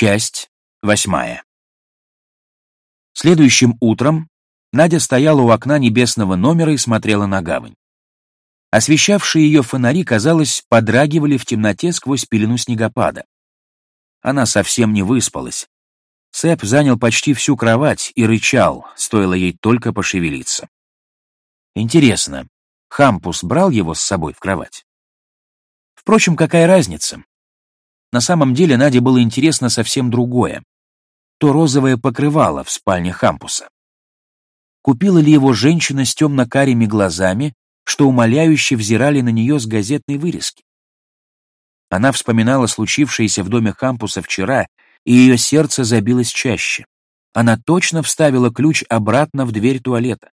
Часть восьмая. Следующим утром Надя стояла у окна небесного номера и смотрела на гавань. Освещавшие ее фонари, казалось, подрагивали в темноте сквозь пелену снегопада. Она совсем не выспалась. Сэп занял почти всю кровать и рычал, стоило ей только пошевелиться. Интересно, Хампус брал его с собой в кровать? Впрочем, какая разница? На самом деле Наде было интересно совсем другое. То розовое покрывало в спальне Хампуса. Купила ли его женщина с темно-карими глазами, что умоляюще взирали на нее с газетной вырезки? Она вспоминала случившееся в доме Хампуса вчера, и ее сердце забилось чаще. Она точно вставила ключ обратно в дверь туалета.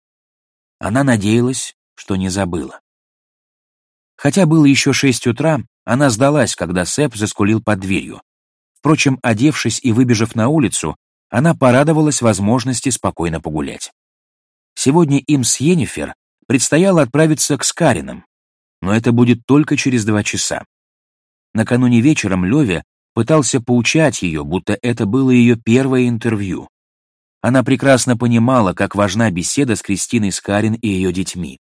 Она надеялась, что не забыла. Хотя было еще шесть утра, она сдалась, когда Сэп заскулил под дверью. Впрочем, одевшись и выбежав на улицу, она порадовалась возможности спокойно погулять. Сегодня им с Йеннифер предстояло отправиться к Скаринам, но это будет только через два часа. Накануне вечером Леве пытался поучать ее, будто это было ее первое интервью. Она прекрасно понимала, как важна беседа с Кристиной Скарин и ее детьми.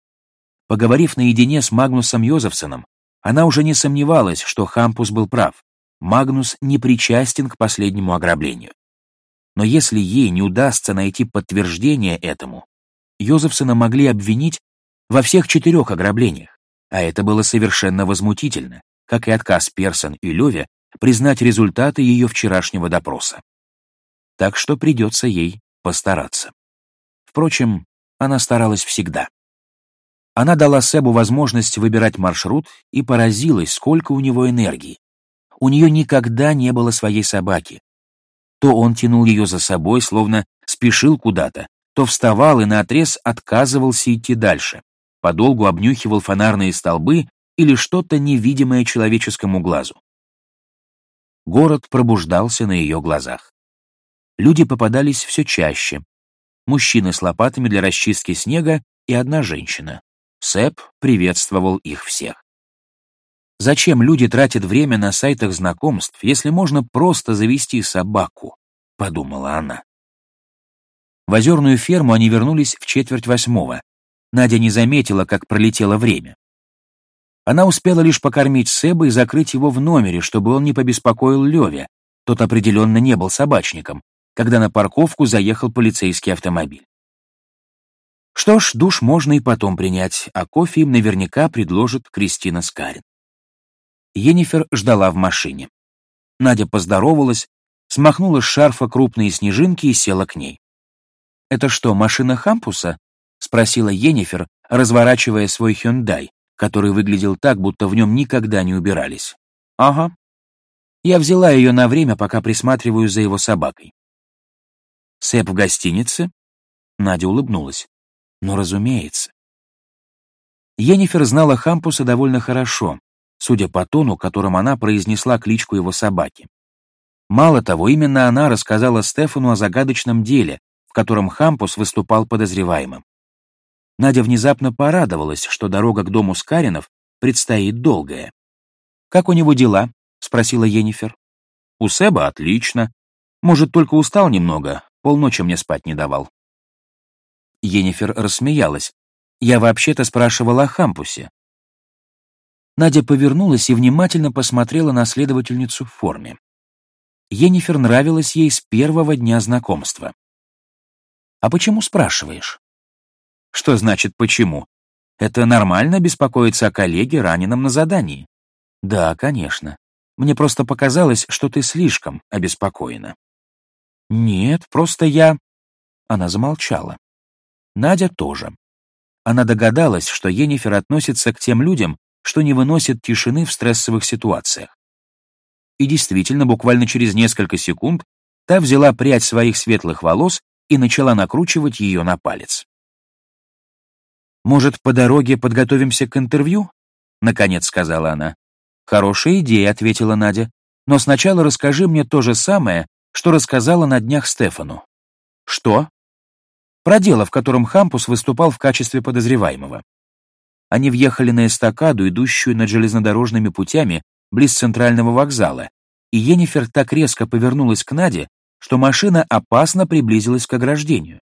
Поговорив наедине с Магнусом Йозефсоном, она уже не сомневалась, что Хампус был прав. Магнус не причастен к последнему ограблению. Но если ей не удастся найти подтверждение этому, Йозефсона могли обвинить во всех четырех ограблениях, а это было совершенно возмутительно, как и отказ Персон и Леве признать результаты ее вчерашнего допроса. Так что придется ей постараться. Впрочем, она старалась всегда. Она дала Себу возможность выбирать маршрут и поразилась, сколько у него энергии. У нее никогда не было своей собаки. То он тянул ее за собой, словно спешил куда-то, то вставал и наотрез отказывался идти дальше, подолгу обнюхивал фонарные столбы или что-то невидимое человеческому глазу. Город пробуждался на ее глазах. Люди попадались все чаще. Мужчины с лопатами для расчистки снега и одна женщина. Сэп приветствовал их всех. Зачем люди тратят время на сайтах знакомств, если можно просто завести собаку? Подумала она. В озерную ферму они вернулись в четверть восьмого. Надя не заметила, как пролетело время. Она успела лишь покормить Сэба и закрыть его в номере, чтобы он не побеспокоил Леве. Тот определенно не был собачником, когда на парковку заехал полицейский автомобиль. Что ж, душ можно и потом принять, а кофе им наверняка предложит Кристина Скарин. Енифер ждала в машине. Надя поздоровалась, смахнула с шарфа крупные снежинки и села к ней. «Это что, машина Хампуса?» — спросила Енифер, разворачивая свой Хюндай, который выглядел так, будто в нем никогда не убирались. «Ага. Я взяла ее на время, пока присматриваю за его собакой». «Сэп в гостинице?» Надя улыбнулась. Ну, разумеется. Енифер знала Хампуса довольно хорошо, судя по тону, которым она произнесла кличку его собаки. Мало того, именно она рассказала Стефану о загадочном деле, в котором Хампус выступал подозреваемым. Надя внезапно порадовалась, что дорога к дому Скаринов предстоит долгая. «Как у него дела?» — спросила Енифер. «У Себа отлично. Может, только устал немного, полночи мне спать не давал». Енифер рассмеялась. «Я вообще-то спрашивала о Хампусе». Надя повернулась и внимательно посмотрела на следовательницу в форме. Енифер нравилась ей с первого дня знакомства. «А почему спрашиваешь?» «Что значит «почему»? Это нормально беспокоиться о коллеге, раненом на задании?» «Да, конечно. Мне просто показалось, что ты слишком обеспокоена». «Нет, просто я...» Она замолчала. Надя тоже. Она догадалась, что Енифер относится к тем людям, что не выносят тишины в стрессовых ситуациях. И действительно, буквально через несколько секунд та взяла прядь своих светлых волос и начала накручивать ее на палец. «Может, по дороге подготовимся к интервью?» — наконец сказала она. «Хорошая идея», — ответила Надя. «Но сначала расскажи мне то же самое, что рассказала на днях Стефану». «Что?» Про дело, в котором Хампус выступал в качестве подозреваемого. Они въехали на эстакаду, идущую над железнодорожными путями близ центрального вокзала, и Енифер так резко повернулась к Наде, что машина опасно приблизилась к ограждению.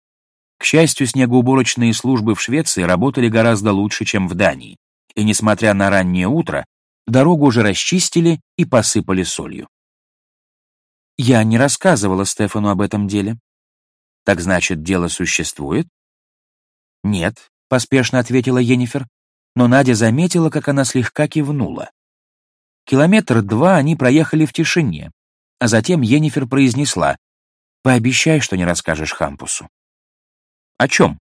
К счастью, снегоуборочные службы в Швеции работали гораздо лучше, чем в Дании, и, несмотря на раннее утро, дорогу уже расчистили и посыпали солью. Я не рассказывала Стефану об этом деле. Так значит, дело существует? Нет, поспешно ответила Енифер, но Надя заметила, как она слегка кивнула. Километр два они проехали в тишине, а затем Енифер произнесла «Пообещай, что не расскажешь Хампусу». «О чем?»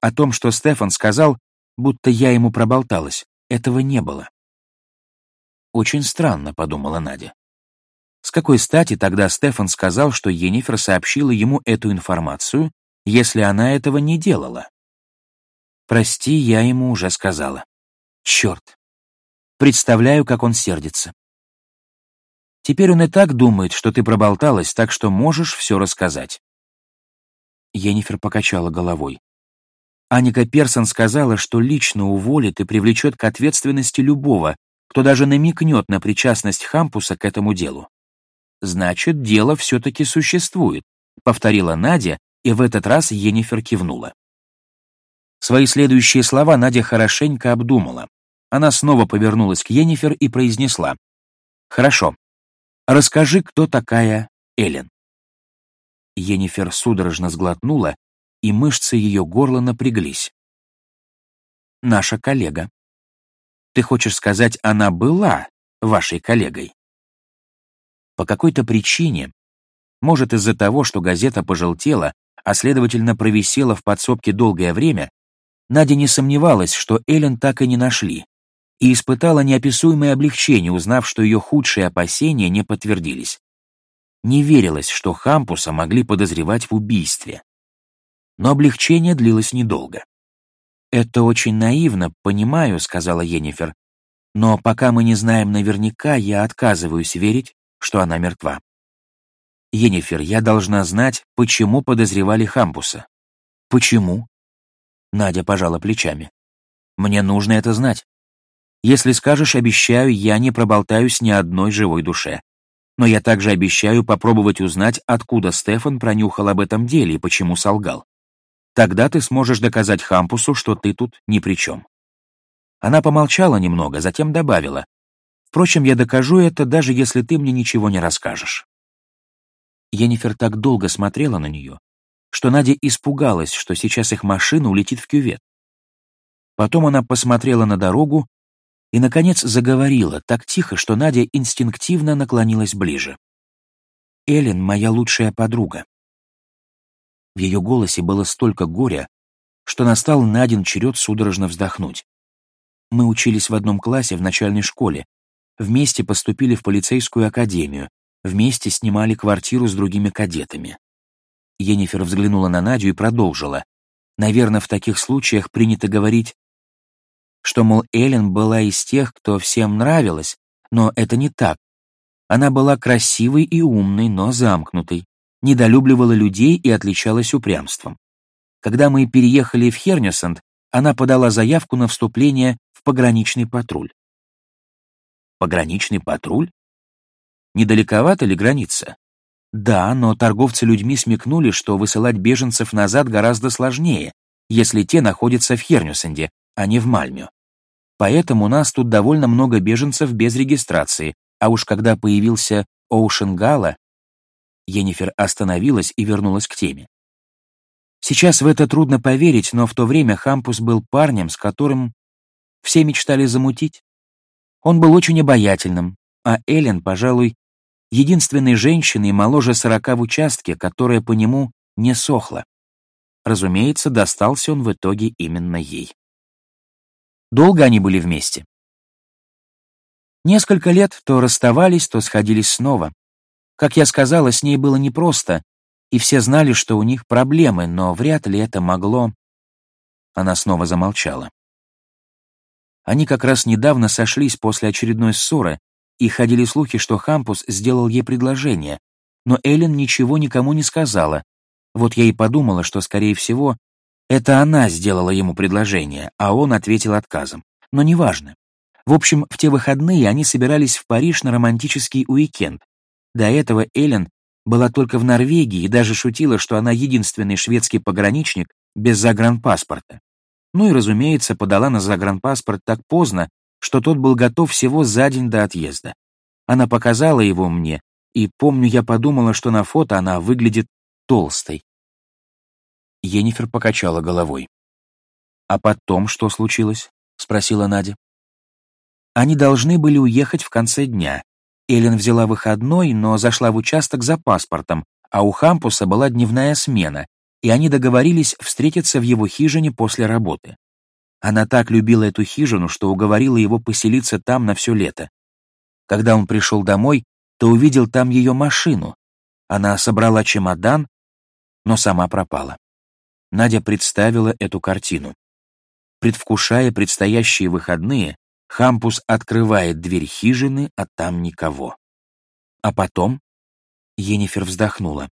«О том, что Стефан сказал, будто я ему проболталась. Этого не было». «Очень странно», — подумала Надя. С какой стати тогда Стефан сказал, что Енифер сообщила ему эту информацию, если она этого не делала? Прости, я ему уже сказала. Черт. Представляю, как он сердится. Теперь он и так думает, что ты проболталась, так что можешь все рассказать. Енифер покачала головой. Аника Персон сказала, что лично уволит и привлечет к ответственности любого, кто даже намекнет на причастность Хампуса к этому делу. Значит, дело все-таки существует, повторила Надя, и в этот раз Енифер кивнула. Свои следующие слова Надя хорошенько обдумала. Она снова повернулась к Енифер и произнесла. «Хорошо. Расскажи, кто такая Элен». Енифер судорожно сглотнула, и мышцы ее горла напряглись. «Наша коллега. Ты хочешь сказать, она была вашей коллегой?» По какой-то причине, может из-за того, что газета пожелтела, а следовательно провисела в подсобке долгое время, Надя не сомневалась, что Эллен так и не нашли, и испытала неописуемое облегчение, узнав, что ее худшие опасения не подтвердились. Не верилось, что Хампуса могли подозревать в убийстве. Но облегчение длилось недолго. «Это очень наивно, понимаю», — сказала Енифер, «но пока мы не знаем наверняка, я отказываюсь верить, что она мертва. Енифер, я должна знать, почему подозревали Хампуса. Почему? Надя пожала плечами. Мне нужно это знать. Если скажешь, обещаю, я не проболтаюсь ни одной живой душе. Но я также обещаю попробовать узнать, откуда Стефан пронюхал об этом деле и почему солгал. Тогда ты сможешь доказать Хампусу, что ты тут ни при чем. Она помолчала немного, затем добавила. Впрочем, я докажу это, даже если ты мне ничего не расскажешь. Енифер так долго смотрела на нее, что Надя испугалась, что сейчас их машина улетит в кювет. Потом она посмотрела на дорогу и, наконец, заговорила так тихо, что Надя инстинктивно наклонилась ближе. «Эллен — моя лучшая подруга». В ее голосе было столько горя, что настал Надин черед судорожно вздохнуть. Мы учились в одном классе в начальной школе, Вместе поступили в полицейскую академию, вместе снимали квартиру с другими кадетами. Енифер взглянула на Надю и продолжила. Наверное, в таких случаях принято говорить, что, мол, Эллен была из тех, кто всем нравилась, но это не так. Она была красивой и умной, но замкнутой, недолюбливала людей и отличалась упрямством. Когда мы переехали в Хернюсанд, она подала заявку на вступление в пограничный патруль. Пограничный патруль? Недалековато ли граница? Да, но торговцы людьми смекнули, что высылать беженцев назад гораздо сложнее, если те находятся в Хернюсенде, а не в Мальме. Поэтому у нас тут довольно много беженцев без регистрации, а уж когда появился Оушен Гала, Енифер остановилась и вернулась к теме. Сейчас в это трудно поверить, но в то время Хампус был парнем, с которым все мечтали замутить. Он был очень обаятельным, а Эллен, пожалуй, единственной женщиной моложе сорока в участке, которая по нему не сохла. Разумеется, достался он в итоге именно ей. Долго они были вместе? Несколько лет то расставались, то сходились снова. Как я сказала, с ней было непросто, и все знали, что у них проблемы, но вряд ли это могло... Она снова замолчала. Они как раз недавно сошлись после очередной ссоры, и ходили слухи, что Хампус сделал ей предложение, но Эллен ничего никому не сказала. Вот я и подумала, что, скорее всего, это она сделала ему предложение, а он ответил отказом. Но неважно. В общем, в те выходные они собирались в Париж на романтический уикенд. До этого Эллен была только в Норвегии и даже шутила, что она единственный шведский пограничник без загранпаспорта. Ну и, разумеется, подала на загранпаспорт так поздно, что тот был готов всего за день до отъезда. Она показала его мне, и, помню, я подумала, что на фото она выглядит толстой. Енифер покачала головой. «А потом что случилось?» — спросила Надя. Они должны были уехать в конце дня. Эллен взяла выходной, но зашла в участок за паспортом, а у Хампуса была дневная смена, и они договорились встретиться в его хижине после работы. Она так любила эту хижину, что уговорила его поселиться там на все лето. Когда он пришел домой, то увидел там ее машину. Она собрала чемодан, но сама пропала. Надя представила эту картину. Предвкушая предстоящие выходные, Хампус открывает дверь хижины, а там никого. А потом Енифер вздохнула.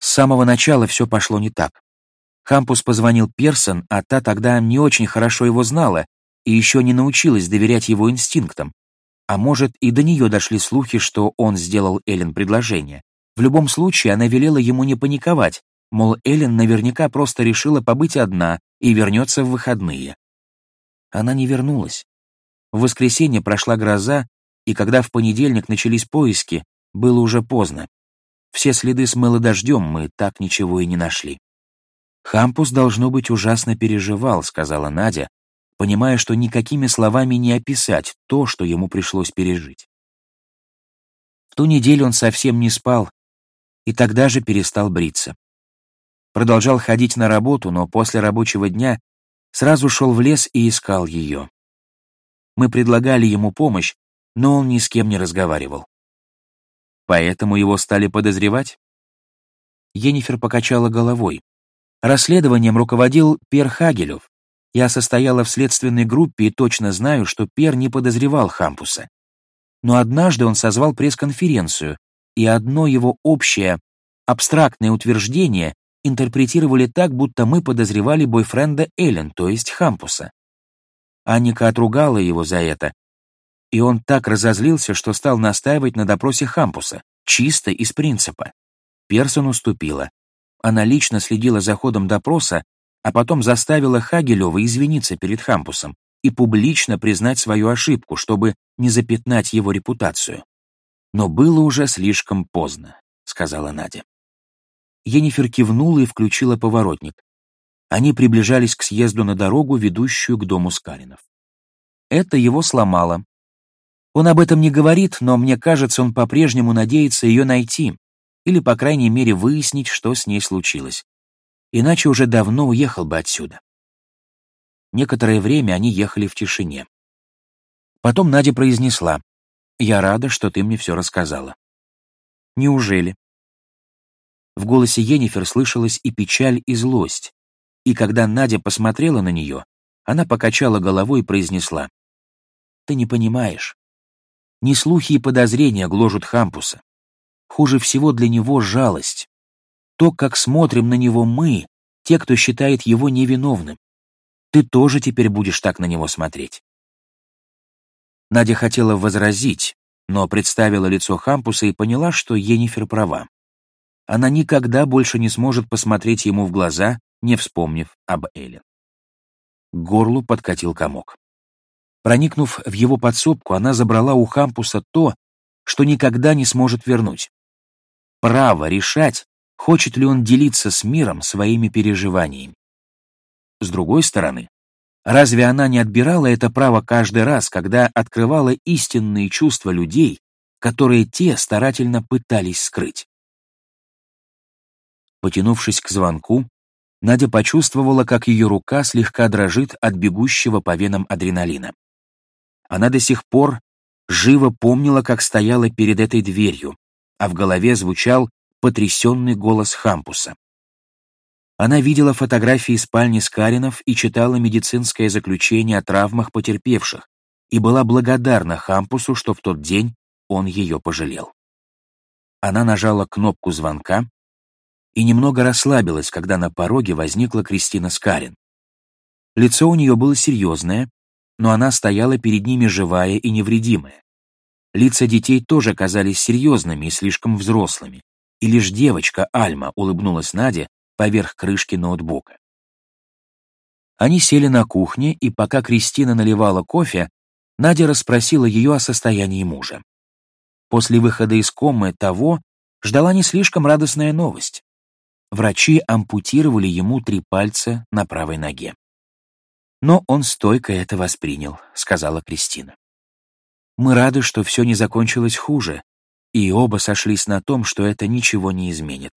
С самого начала все пошло не так. Хампус позвонил Персон, а та тогда не очень хорошо его знала и еще не научилась доверять его инстинктам. А может, и до нее дошли слухи, что он сделал Эллен предложение. В любом случае, она велела ему не паниковать, мол, Эллен наверняка просто решила побыть одна и вернется в выходные. Она не вернулась. В воскресенье прошла гроза, и когда в понедельник начались поиски, было уже поздно. Все следы смыло дождем, мы так ничего и не нашли. «Хампус, должно быть, ужасно переживал», — сказала Надя, понимая, что никакими словами не описать то, что ему пришлось пережить. В ту неделю он совсем не спал и тогда же перестал бриться. Продолжал ходить на работу, но после рабочего дня сразу шел в лес и искал ее. Мы предлагали ему помощь, но он ни с кем не разговаривал. Поэтому его стали подозревать? Енифер покачала головой. Расследованием руководил Пер Хагелев, я состояла в следственной группе и точно знаю, что Пер не подозревал Хампуса. Но однажды он созвал пресс-конференцию, и одно его общее, абстрактное утверждение интерпретировали так, будто мы подозревали бойфренда Эллен, то есть Хампуса. Анника отругала его за это, и он так разозлился, что стал настаивать на допросе Хампуса, чисто из принципа. Персон уступила. Она лично следила за ходом допроса а потом заставила Хагелева извиниться перед Хампусом и публично признать свою ошибку, чтобы не запятнать его репутацию. «Но было уже слишком поздно», — сказала Надя. Енифер кивнула и включила поворотник. Они приближались к съезду на дорогу, ведущую к дому Скаринов. Это его сломало. Он об этом не говорит, но мне кажется, он по-прежнему надеется ее найти или, по крайней мере, выяснить, что с ней случилось иначе уже давно уехал бы отсюда. Некоторое время они ехали в тишине. Потом Надя произнесла, «Я рада, что ты мне все рассказала». «Неужели?» В голосе Енифер слышалась и печаль, и злость, и когда Надя посмотрела на нее, она покачала головой и произнесла, «Ты не понимаешь. Не слухи и подозрения гложут Хампуса. Хуже всего для него жалость то, как смотрим на него мы, те, кто считает его невиновным. Ты тоже теперь будешь так на него смотреть. Надя хотела возразить, но представила лицо Хампуса и поняла, что Енифер права. Она никогда больше не сможет посмотреть ему в глаза, не вспомнив об Эллен. К горлу подкатил комок. Проникнув в его подсобку, она забрала у Хампуса то, что никогда не сможет вернуть. Право решать, хочет ли он делиться с миром своими переживаниями. С другой стороны, разве она не отбирала это право каждый раз, когда открывала истинные чувства людей, которые те старательно пытались скрыть? Потянувшись к звонку, Надя почувствовала, как ее рука слегка дрожит от бегущего по венам адреналина. Она до сих пор живо помнила, как стояла перед этой дверью, а в голове звучал потрясенный голос Хампуса. Она видела фотографии спальни Скаринов и читала медицинское заключение о травмах потерпевших и была благодарна Хампусу, что в тот день он ее пожалел. Она нажала кнопку звонка и немного расслабилась, когда на пороге возникла Кристина Скарин. Лицо у нее было серьезное, но она стояла перед ними живая и невредимая. Лица детей тоже казались серьезными и слишком взрослыми, и лишь девочка Альма улыбнулась Наде поверх крышки ноутбука. Они сели на кухне, и пока Кристина наливала кофе, Надя расспросила ее о состоянии мужа. После выхода из комы того ждала не слишком радостная новость. Врачи ампутировали ему три пальца на правой ноге. Но он стойко это воспринял, сказала Кристина. Мы рады, что все не закончилось хуже, и оба сошлись на том, что это ничего не изменит.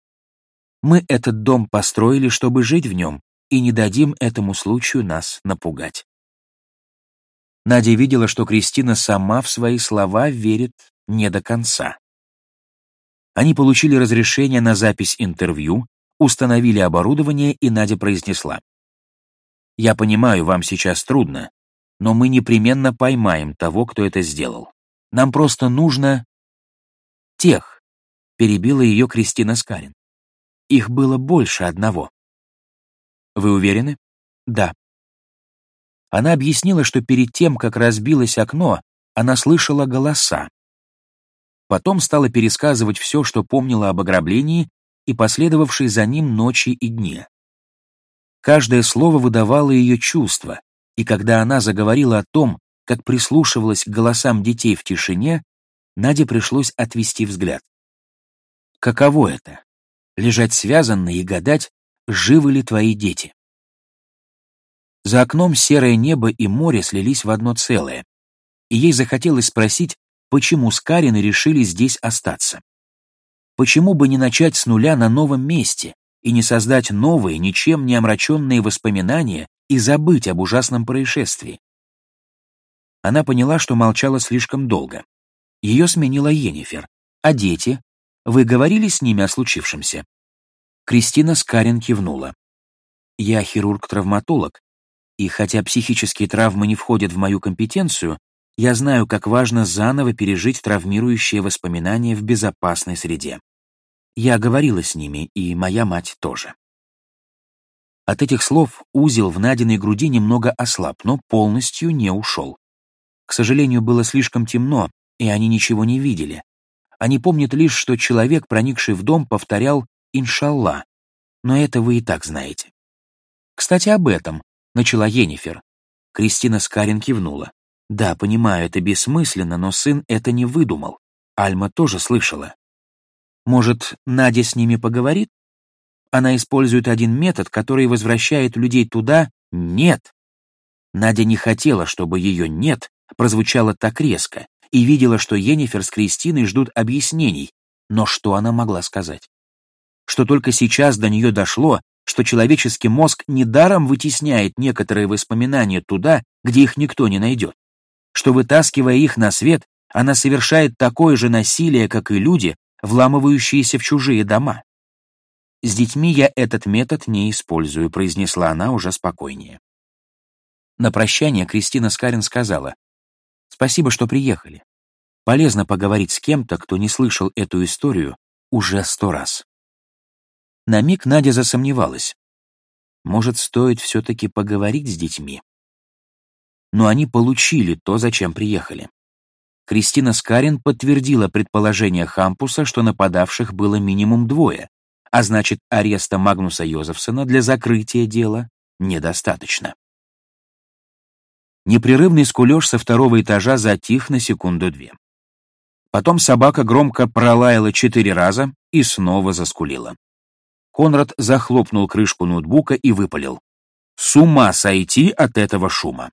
Мы этот дом построили, чтобы жить в нем, и не дадим этому случаю нас напугать. Надя видела, что Кристина сама в свои слова верит не до конца. Они получили разрешение на запись интервью, установили оборудование, и Надя произнесла. «Я понимаю, вам сейчас трудно, но мы непременно поймаем того, кто это сделал. Нам просто нужно...» «Тех», — перебила ее Кристина Скарин. «Их было больше одного». Вы уверены? Да. Она объяснила, что перед тем, как разбилось окно, она слышала голоса. Потом стала пересказывать все, что помнила об ограблении и последовавшей за ним ночи и дни. Каждое слово выдавало ее чувства, и когда она заговорила о том, как прислушивалась к голосам детей в тишине, Наде пришлось отвести взгляд. Каково это — лежать связанной и гадать, живы ли твои дети. За окном серое небо и море слились в одно целое, и ей захотелось спросить, почему Скарины решили здесь остаться. Почему бы не начать с нуля на новом месте и не создать новые, ничем не омраченные воспоминания и забыть об ужасном происшествии? Она поняла, что молчала слишком долго. Ее сменила Енифер. А дети? Вы говорили с ними о случившемся? Кристина Скарин кивнула. «Я хирург-травматолог, и хотя психические травмы не входят в мою компетенцию, я знаю, как важно заново пережить травмирующие воспоминания в безопасной среде. Я говорила с ними, и моя мать тоже». От этих слов узел в Надиной груди немного ослаб, но полностью не ушел. К сожалению, было слишком темно, и они ничего не видели. Они помнят лишь, что человек, проникший в дом, повторял иншалла, но это вы и так знаете. Кстати, об этом, начала Енифер. Кристина Скарин кивнула. Да, понимаю, это бессмысленно, но сын это не выдумал. Альма тоже слышала. Может, Надя с ними поговорит? Она использует один метод, который возвращает людей туда «нет». Надя не хотела, чтобы ее «нет» прозвучало так резко, и видела, что Енифер с Кристиной ждут объяснений, но что она могла сказать? что только сейчас до нее дошло, что человеческий мозг недаром вытесняет некоторые воспоминания туда, где их никто не найдет, что, вытаскивая их на свет, она совершает такое же насилие, как и люди, вламывающиеся в чужие дома. «С детьми я этот метод не использую», — произнесла она уже спокойнее. На прощание Кристина Скарин сказала, «Спасибо, что приехали. Полезно поговорить с кем-то, кто не слышал эту историю уже сто раз». На миг Надя засомневалась. Может, стоит все-таки поговорить с детьми? Но они получили то, зачем приехали. Кристина Скарин подтвердила предположение Хампуса, что нападавших было минимум двое, а значит, ареста Магнуса Йозефсона для закрытия дела недостаточно. Непрерывный скулеж со второго этажа затих на секунду-две. Потом собака громко пролаяла четыре раза и снова заскулила. Конрад захлопнул крышку ноутбука и выпалил. «С ума сойти от этого шума!»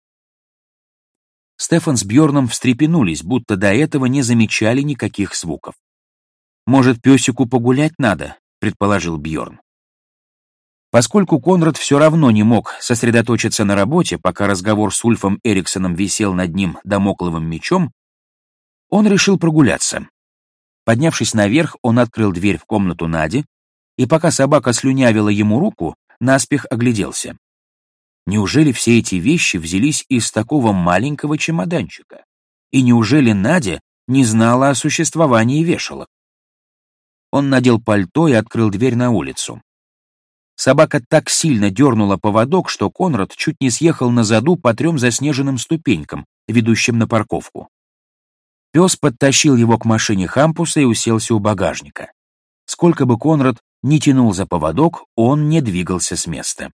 Стефан с Бьорном встрепенулись, будто до этого не замечали никаких звуков. «Может, песику погулять надо?» — предположил Бьорн. Поскольку Конрад все равно не мог сосредоточиться на работе, пока разговор с Ульфом Эриксоном висел над ним домокловым мечом, он решил прогуляться. Поднявшись наверх, он открыл дверь в комнату Нади, и пока собака слюнявила ему руку, наспех огляделся. Неужели все эти вещи взялись из такого маленького чемоданчика? И неужели Надя не знала о существовании вешалок? Он надел пальто и открыл дверь на улицу. Собака так сильно дернула поводок, что Конрад чуть не съехал на заду по трем заснеженным ступенькам, ведущим на парковку. Пес подтащил его к машине Хампуса и уселся у багажника. Сколько бы Конрад не тянул за поводок, он не двигался с места.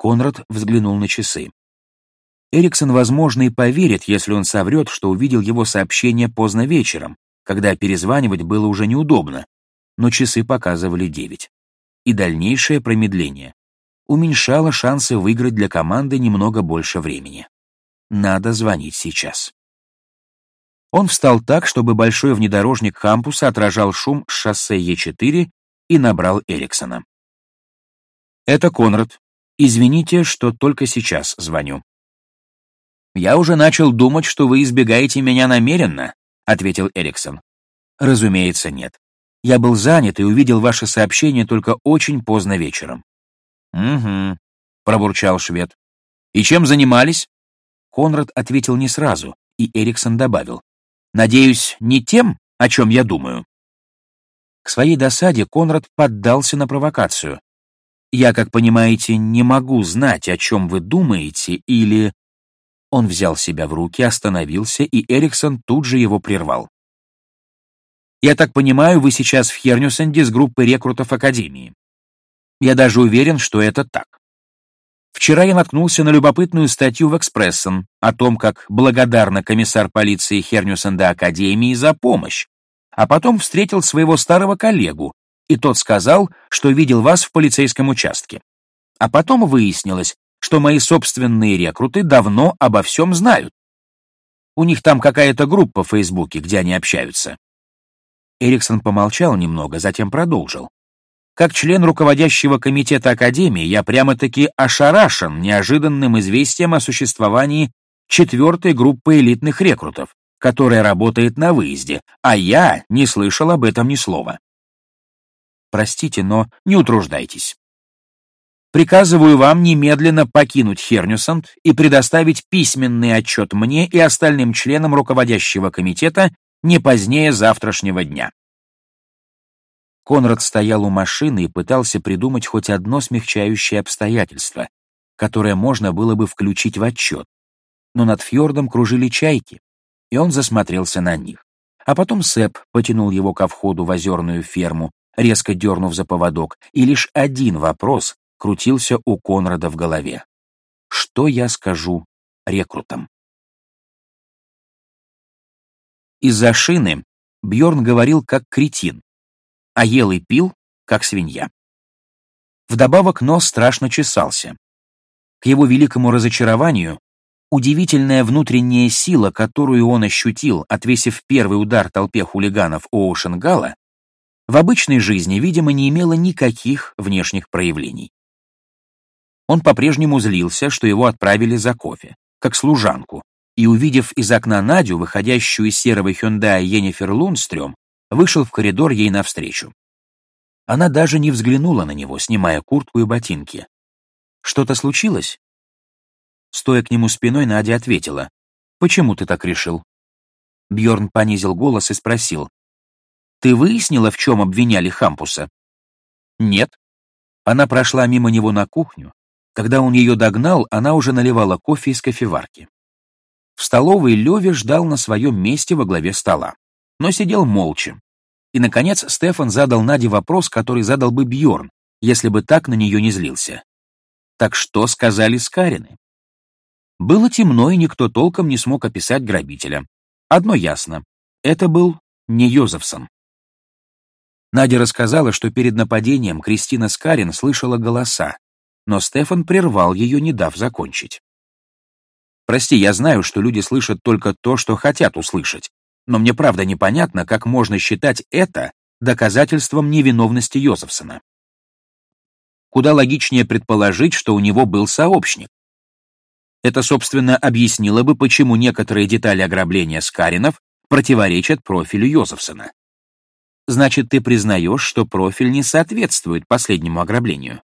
Конрад взглянул на часы. Эриксон, возможно, и поверит, если он соврет, что увидел его сообщение поздно вечером, когда перезванивать было уже неудобно, но часы показывали девять и дальнейшее промедление уменьшало шансы выиграть для команды немного больше времени. Надо звонить сейчас. Он встал так, чтобы большой внедорожник кампуса отражал шум с шоссе Е4 и набрал Эриксона. «Это Конрад. Извините, что только сейчас звоню». «Я уже начал думать, что вы избегаете меня намеренно», — ответил Эриксон. «Разумеется, нет. Я был занят и увидел ваше сообщение только очень поздно вечером». «Угу», — пробурчал швед. «И чем занимались?» Конрад ответил не сразу, и Эриксон добавил. «Надеюсь, не тем, о чем я думаю». К своей досаде Конрад поддался на провокацию. «Я, как понимаете, не могу знать, о чем вы думаете, или...» Он взял себя в руки, остановился, и Эриксон тут же его прервал. Я так понимаю, вы сейчас в Хернюсенде с группой рекрутов Академии. Я даже уверен, что это так. Вчера я наткнулся на любопытную статью в «Экспрессен» о том, как благодарна комиссар полиции Хернюсенда Академии за помощь, а потом встретил своего старого коллегу, и тот сказал, что видел вас в полицейском участке. А потом выяснилось, что мои собственные рекруты давно обо всем знают. У них там какая-то группа в Фейсбуке, где они общаются. Эриксон помолчал немного, затем продолжил. Как член руководящего комитета Академии, я прямо-таки ошарашен неожиданным известием о существовании четвертой группы элитных рекрутов, которая работает на выезде, а я не слышал об этом ни слова. Простите, но не утруждайтесь. Приказываю вам немедленно покинуть Хернюсанд и предоставить письменный отчет мне и остальным членам руководящего комитета не позднее завтрашнего дня. Конрад стоял у машины и пытался придумать хоть одно смягчающее обстоятельство, которое можно было бы включить в отчет. Но над фьордом кружили чайки, и он засмотрелся на них. А потом Сэп потянул его ко входу в озерную ферму, резко дернув за поводок, и лишь один вопрос крутился у Конрада в голове. «Что я скажу рекрутам?» Из-за шины Бьорн говорил как кретин, а ел и пил как свинья. Вдобавок нос страшно чесался. К его великому разочарованию удивительная внутренняя сила, которую он ощутил, отвесив первый удар толпе хулиганов Оушенгала, в обычной жизни, видимо, не имела никаких внешних проявлений. Он по-прежнему злился, что его отправили за кофе, как служанку, и, увидев из окна Надю, выходящую из серого Hyundai Енифер Лунстрём, вышел в коридор ей навстречу. Она даже не взглянула на него, снимая куртку и ботинки. «Что-то случилось?» Стоя к нему спиной, Надя ответила. «Почему ты так решил?» Бьорн понизил голос и спросил. «Ты выяснила, в чем обвиняли Хампуса?» «Нет». Она прошла мимо него на кухню. Когда он ее догнал, она уже наливала кофе из кофеварки. В столовой Леви ждал на своем месте во главе стола, но сидел молча. И, наконец, Стефан задал Наде вопрос, который задал бы Бьорн, если бы так на нее не злился. Так что сказали Скарины? Было темно, и никто толком не смог описать грабителя. Одно ясно — это был не Йозефсон. Надя рассказала, что перед нападением Кристина Скарин слышала голоса, но Стефан прервал ее, не дав закончить. Прости, я знаю, что люди слышат только то, что хотят услышать, но мне правда непонятно, как можно считать это доказательством невиновности Йозефсона. Куда логичнее предположить, что у него был сообщник. Это, собственно, объяснило бы, почему некоторые детали ограбления Скаринов противоречат профилю Йозефсона. Значит, ты признаешь, что профиль не соответствует последнему ограблению?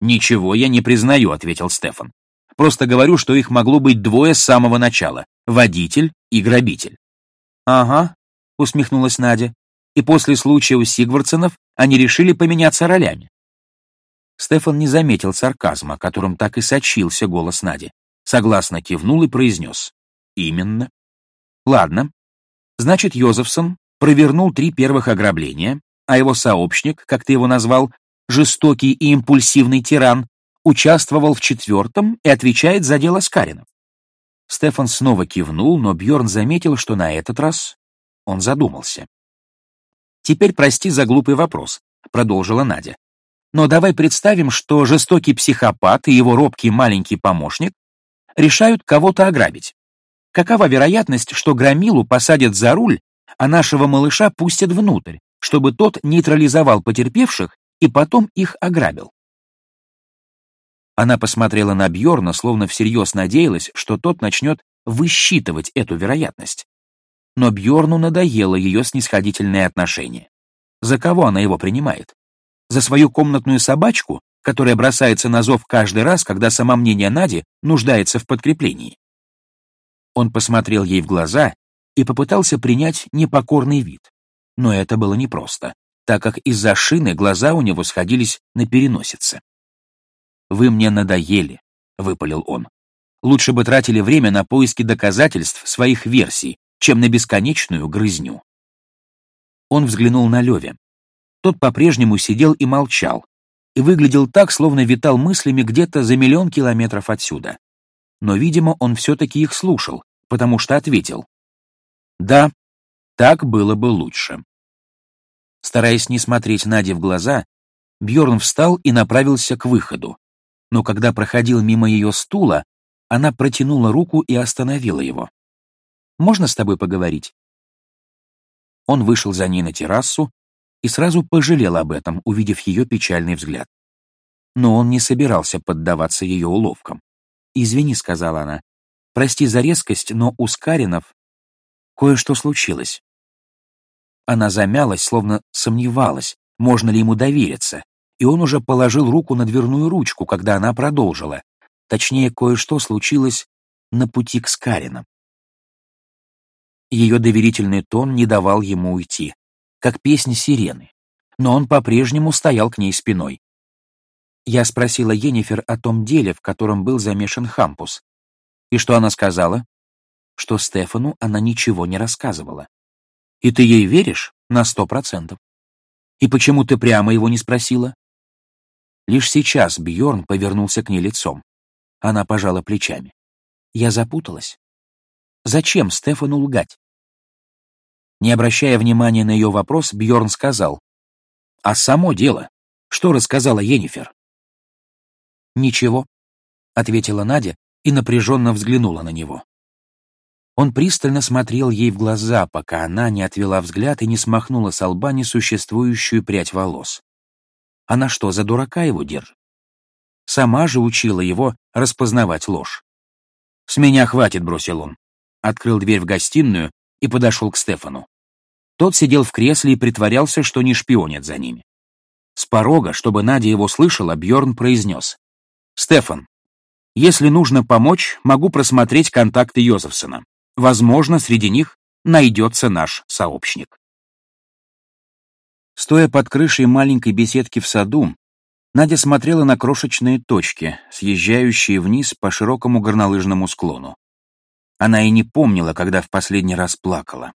Ничего я не признаю, ответил Стефан. Просто говорю, что их могло быть двое с самого начала — водитель и грабитель. «Ага», — усмехнулась Надя. «И после случая у Сигвардсенов они решили поменяться ролями». Стефан не заметил сарказма, которым так и сочился голос Нади. Согласно кивнул и произнес. «Именно». «Ладно. Значит, Йозефсон провернул три первых ограбления, а его сообщник, как ты его назвал, жестокий и импульсивный тиран, участвовал в четвертом и отвечает за дело Скаринов. Стефан снова кивнул, но Бьорн заметил, что на этот раз он задумался. «Теперь прости за глупый вопрос», — продолжила Надя. «Но давай представим, что жестокий психопат и его робкий маленький помощник решают кого-то ограбить. Какова вероятность, что Громилу посадят за руль, а нашего малыша пустят внутрь, чтобы тот нейтрализовал потерпевших и потом их ограбил?» Она посмотрела на Бьорна, словно всерьез надеялась, что тот начнет высчитывать эту вероятность. Но Бьорну надоело ее снисходительное отношение. За кого она его принимает? За свою комнатную собачку, которая бросается на зов каждый раз, когда самомнение Нади нуждается в подкреплении? Он посмотрел ей в глаза и попытался принять непокорный вид. Но это было непросто, так как из-за шины глаза у него сходились на переносице. «Вы мне надоели», — выпалил он. «Лучше бы тратили время на поиски доказательств своих версий, чем на бесконечную грызню». Он взглянул на Леве. Тот по-прежнему сидел и молчал, и выглядел так, словно витал мыслями где-то за миллион километров отсюда. Но, видимо, он все-таки их слушал, потому что ответил. «Да, так было бы лучше». Стараясь не смотреть Наде в глаза, Бьорн встал и направился к выходу но когда проходил мимо ее стула, она протянула руку и остановила его. «Можно с тобой поговорить?» Он вышел за ней на террасу и сразу пожалел об этом, увидев ее печальный взгляд. Но он не собирался поддаваться ее уловкам. «Извини», — сказала она, — «прости за резкость, но у Скаринов кое-что случилось». Она замялась, словно сомневалась, можно ли ему довериться, и он уже положил руку на дверную ручку, когда она продолжила. Точнее, кое-что случилось на пути к Скаринам. Ее доверительный тон не давал ему уйти, как песня сирены, но он по-прежнему стоял к ней спиной. Я спросила Енифер о том деле, в котором был замешан Хампус. И что она сказала? Что Стефану она ничего не рассказывала. И ты ей веришь на сто процентов? И почему ты прямо его не спросила? Лишь сейчас Бьорн повернулся к ней лицом. Она пожала плечами. Я запуталась. Зачем Стефану лгать? Не обращая внимания на ее вопрос, Бьорн сказал. А само дело, что рассказала Енифер? Ничего, ответила Надя и напряженно взглянула на него. Он пристально смотрел ей в глаза, пока она не отвела взгляд и не смахнула с лба несуществующую прядь волос. Она что, за дурака его держит? Сама же учила его распознавать ложь. «С меня хватит», — бросил он. Открыл дверь в гостиную и подошел к Стефану. Тот сидел в кресле и притворялся, что не шпионит за ними. С порога, чтобы Надя его слышала, Бьорн произнес. «Стефан, если нужно помочь, могу просмотреть контакты Йозефсона. Возможно, среди них найдется наш сообщник». Стоя под крышей маленькой беседки в саду, Надя смотрела на крошечные точки, съезжающие вниз по широкому горнолыжному склону. Она и не помнила, когда в последний раз плакала.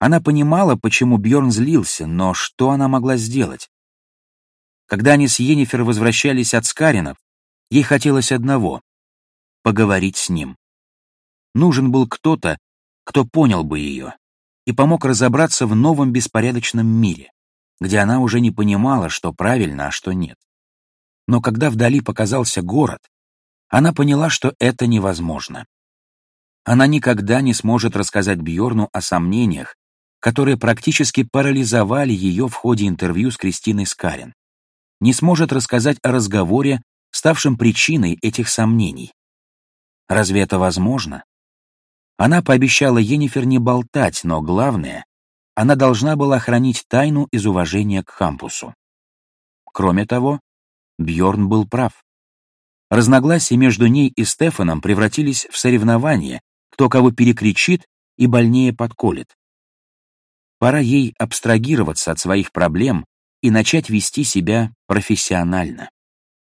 Она понимала, почему Бьорн злился, но что она могла сделать? Когда они с Йеннифер возвращались от Скаринов, ей хотелось одного — поговорить с ним. Нужен был кто-то, кто понял бы ее, и помог разобраться в новом беспорядочном мире, где она уже не понимала, что правильно, а что нет. Но когда вдали показался город, она поняла, что это невозможно. Она никогда не сможет рассказать Бьорну о сомнениях, которые практически парализовали ее в ходе интервью с Кристиной Скарин. Не сможет рассказать о разговоре, ставшем причиной этих сомнений. Разве это возможно? Она пообещала Енифер не болтать, но главное, она должна была хранить тайну из уважения к Хампусу. Кроме того, Бьорн был прав. Разногласия между ней и Стефаном превратились в соревнование, кто кого перекричит и больнее подколет. Пора ей абстрагироваться от своих проблем и начать вести себя профессионально.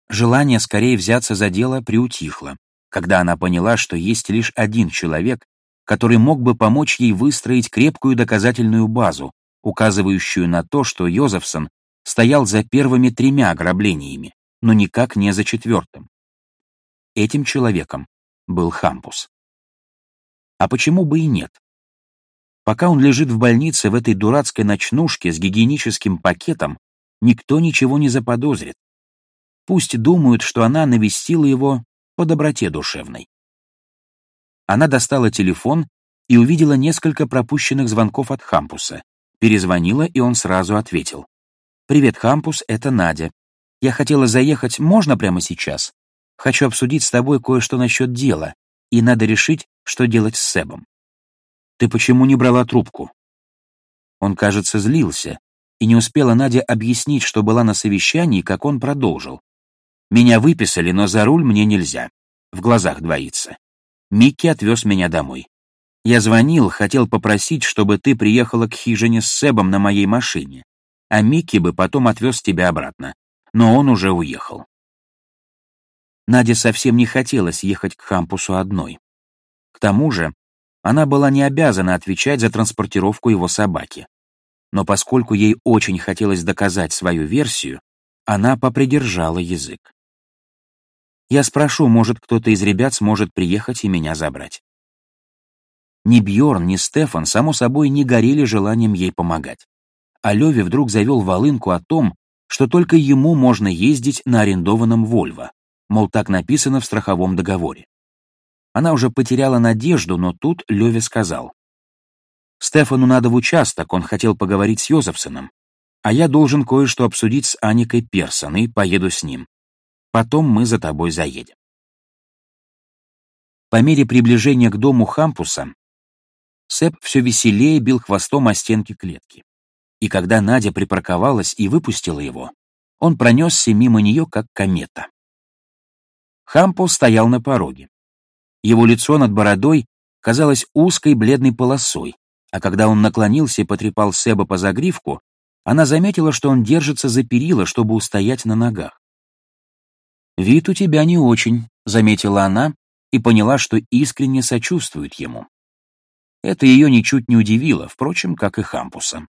Желание скорее взяться за дело приутихло, когда она поняла, что есть лишь один человек, который мог бы помочь ей выстроить крепкую доказательную базу, указывающую на то, что Йозефсон стоял за первыми тремя ограблениями, но никак не за четвертым. Этим человеком был Хампус. А почему бы и нет? Пока он лежит в больнице в этой дурацкой ночнушке с гигиеническим пакетом, никто ничего не заподозрит. Пусть думают, что она навестила его по доброте душевной. Она достала телефон и увидела несколько пропущенных звонков от Хампуса. Перезвонила, и он сразу ответил. «Привет, Хампус, это Надя. Я хотела заехать, можно прямо сейчас? Хочу обсудить с тобой кое-что насчет дела, и надо решить, что делать с Себом. Ты почему не брала трубку?» Он, кажется, злился, и не успела Надя объяснить, что была на совещании, как он продолжил. «Меня выписали, но за руль мне нельзя. В глазах двоится. Микки отвез меня домой. Я звонил, хотел попросить, чтобы ты приехала к хижине с Себом на моей машине, а Микки бы потом отвез тебя обратно, но он уже уехал. Наде совсем не хотелось ехать к Хампусу одной. К тому же, она была не обязана отвечать за транспортировку его собаки. Но поскольку ей очень хотелось доказать свою версию, она попридержала язык. Я спрошу, может, кто-то из ребят сможет приехать и меня забрать. Ни Бьорн, ни Стефан, само собой, не горели желанием ей помогать. А Леви вдруг завел волынку о том, что только ему можно ездить на арендованном Вольво, мол, так написано в страховом договоре. Она уже потеряла надежду, но тут Леви сказал. «Стефану надо в участок, он хотел поговорить с Йозефсоном, а я должен кое-что обсудить с Аникой Персон и поеду с ним. Потом мы за тобой заедем. По мере приближения к дому Хампуса, Сэп все веселее бил хвостом о стенки клетки. И когда Надя припарковалась и выпустила его, он пронесся мимо нее, как комета. Хампус стоял на пороге. Его лицо над бородой казалось узкой бледной полосой, а когда он наклонился и потрепал Себа по загривку, она заметила, что он держится за перила, чтобы устоять на ногах. «Вид у тебя не очень», — заметила она и поняла, что искренне сочувствует ему. Это ее ничуть не удивило, впрочем, как и Хампуса.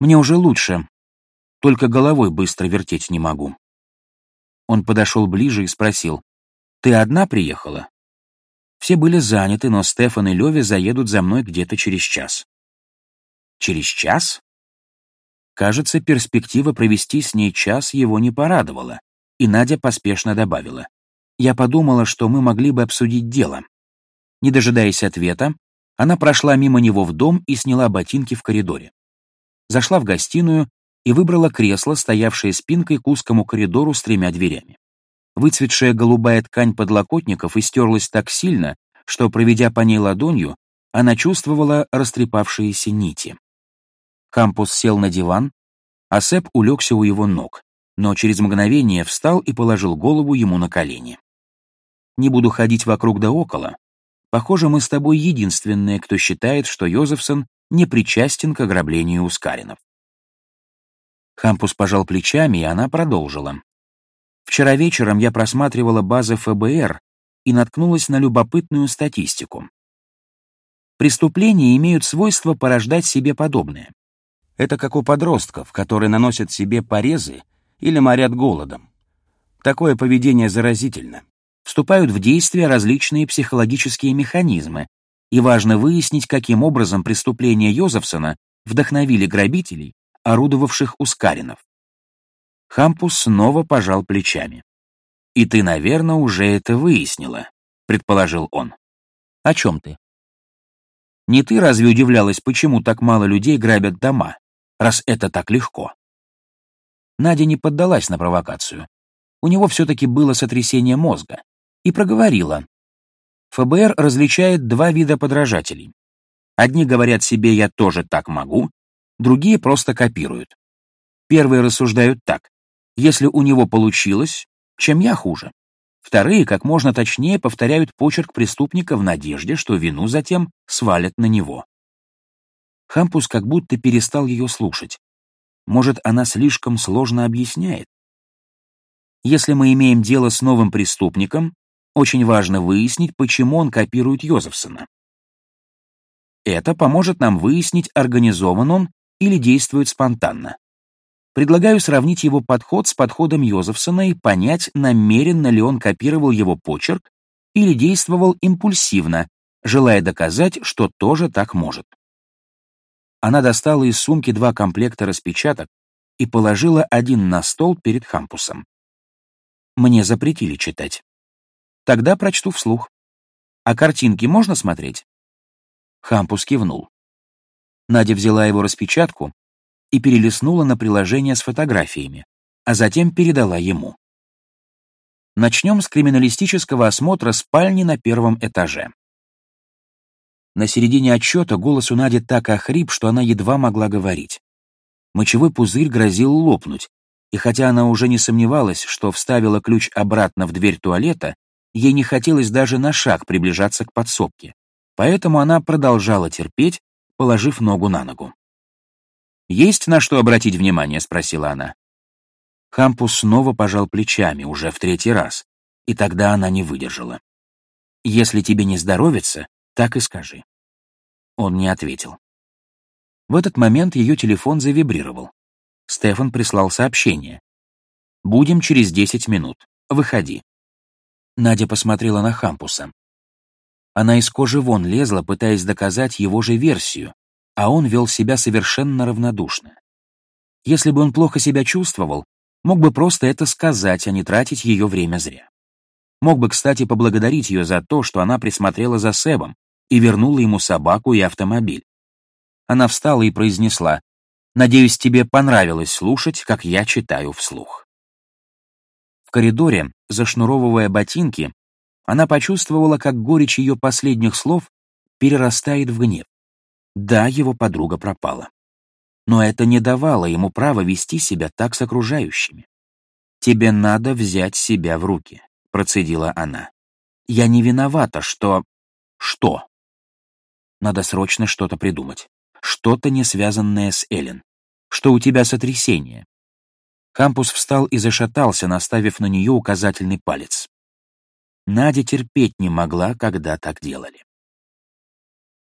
«Мне уже лучше, только головой быстро вертеть не могу». Он подошел ближе и спросил, «Ты одна приехала?» Все были заняты, но Стефан и Леви заедут за мной где-то через час. Через час? Кажется, перспектива провести с ней час его не порадовала и Надя поспешно добавила. «Я подумала, что мы могли бы обсудить дело». Не дожидаясь ответа, она прошла мимо него в дом и сняла ботинки в коридоре. Зашла в гостиную и выбрала кресло, стоявшее спинкой к узкому коридору с тремя дверями. Выцветшая голубая ткань подлокотников истерлась так сильно, что, проведя по ней ладонью, она чувствовала растрепавшиеся нити. Кампус сел на диван, а Сэп улегся у его ног, но через мгновение встал и положил голову ему на колени. «Не буду ходить вокруг да около. Похоже, мы с тобой единственные, кто считает, что Йозефсон не причастен к ограблению Ускаринов». Хампус пожал плечами, и она продолжила. «Вчера вечером я просматривала базы ФБР и наткнулась на любопытную статистику. Преступления имеют свойство порождать себе подобное. Это как у подростков, которые наносят себе порезы или морят голодом. Такое поведение заразительно. Вступают в действие различные психологические механизмы, и важно выяснить, каким образом преступления Йозефсона вдохновили грабителей, орудовавших у Скаринов. Хампус снова пожал плечами. «И ты, наверное, уже это выяснила», — предположил он. «О чем ты?» «Не ты разве удивлялась, почему так мало людей грабят дома, раз это так легко?» Надя не поддалась на провокацию. У него все-таки было сотрясение мозга. И проговорила. ФБР различает два вида подражателей. Одни говорят себе «я тоже так могу», другие просто копируют. Первые рассуждают так. Если у него получилось, чем я хуже? Вторые как можно точнее повторяют почерк преступника в надежде, что вину затем свалят на него. Хампус как будто перестал ее слушать. Может, она слишком сложно объясняет? Если мы имеем дело с новым преступником, очень важно выяснить, почему он копирует Йозефсона. Это поможет нам выяснить, организован он или действует спонтанно. Предлагаю сравнить его подход с подходом Йозефсона и понять, намеренно ли он копировал его почерк или действовал импульсивно, желая доказать, что тоже так может. Она достала из сумки два комплекта распечаток и положила один на стол перед Хампусом. Мне запретили читать. Тогда прочту вслух. А картинки можно смотреть? Хампус кивнул. Надя взяла его распечатку и перелистнула на приложение с фотографиями, а затем передала ему. Начнем с криминалистического осмотра спальни на первом этаже. На середине отчета голос у Нади так охрип, что она едва могла говорить. Мочевой пузырь грозил лопнуть, и хотя она уже не сомневалась, что вставила ключ обратно в дверь туалета, ей не хотелось даже на шаг приближаться к подсобке. Поэтому она продолжала терпеть, положив ногу на ногу. «Есть на что обратить внимание?» — спросила она. Хампус снова пожал плечами, уже в третий раз, и тогда она не выдержала. «Если тебе не здоровится, так и скажи». Он не ответил. В этот момент ее телефон завибрировал. Стефан прислал сообщение. «Будем через десять минут. Выходи». Надя посмотрела на Хампуса. Она из кожи вон лезла, пытаясь доказать его же версию, а он вел себя совершенно равнодушно. Если бы он плохо себя чувствовал, мог бы просто это сказать, а не тратить ее время зря. Мог бы, кстати, поблагодарить ее за то, что она присмотрела за Себом и вернула ему собаку и автомобиль. Она встала и произнесла, «Надеюсь, тебе понравилось слушать, как я читаю вслух». В коридоре, зашнуровывая ботинки, она почувствовала, как горечь ее последних слов перерастает в гнев. Да, его подруга пропала. Но это не давало ему права вести себя так с окружающими. «Тебе надо взять себя в руки», — процедила она. «Я не виновата, что...» «Что?» Надо срочно что-то придумать. Что-то не связанное с Эллен. Что у тебя сотрясение. Кампус встал и зашатался, наставив на нее указательный палец. Надя терпеть не могла, когда так делали.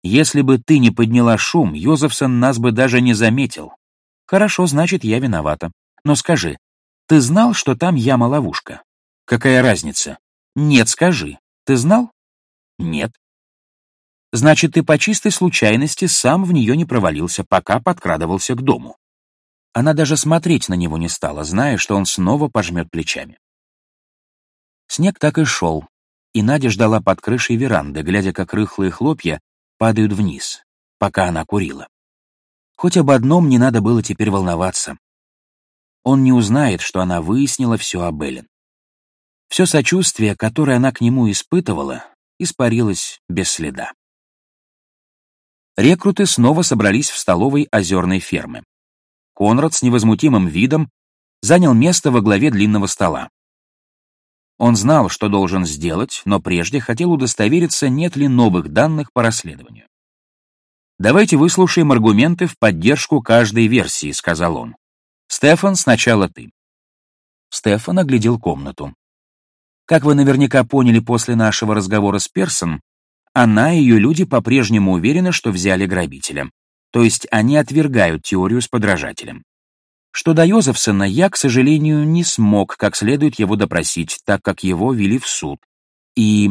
Если бы ты не подняла шум, Йозефсон нас бы даже не заметил. Хорошо, значит, я виновата. Но скажи, ты знал, что там яма-ловушка? Какая разница? Нет, скажи. Ты знал? Нет. Значит, ты по чистой случайности сам в нее не провалился, пока подкрадывался к дому. Она даже смотреть на него не стала, зная, что он снова пожмет плечами. Снег так и шел, и Надя ждала под крышей веранды, глядя, как рыхлые хлопья падают вниз, пока она курила. Хоть об одном не надо было теперь волноваться. Он не узнает, что она выяснила все об Эллен. Все сочувствие, которое она к нему испытывала, испарилось без следа. Рекруты снова собрались в столовой озерной фермы. Конрад с невозмутимым видом занял место во главе длинного стола. Он знал, что должен сделать, но прежде хотел удостовериться, нет ли новых данных по расследованию. «Давайте выслушаем аргументы в поддержку каждой версии», — сказал он. «Стефан, сначала ты». Стефан оглядел комнату. Как вы наверняка поняли после нашего разговора с Персон, она и ее люди по-прежнему уверены, что взяли грабителя. То есть они отвергают теорию с подражателем. Что до Йозефсона я, к сожалению, не смог как следует его допросить, так как его вели в суд. И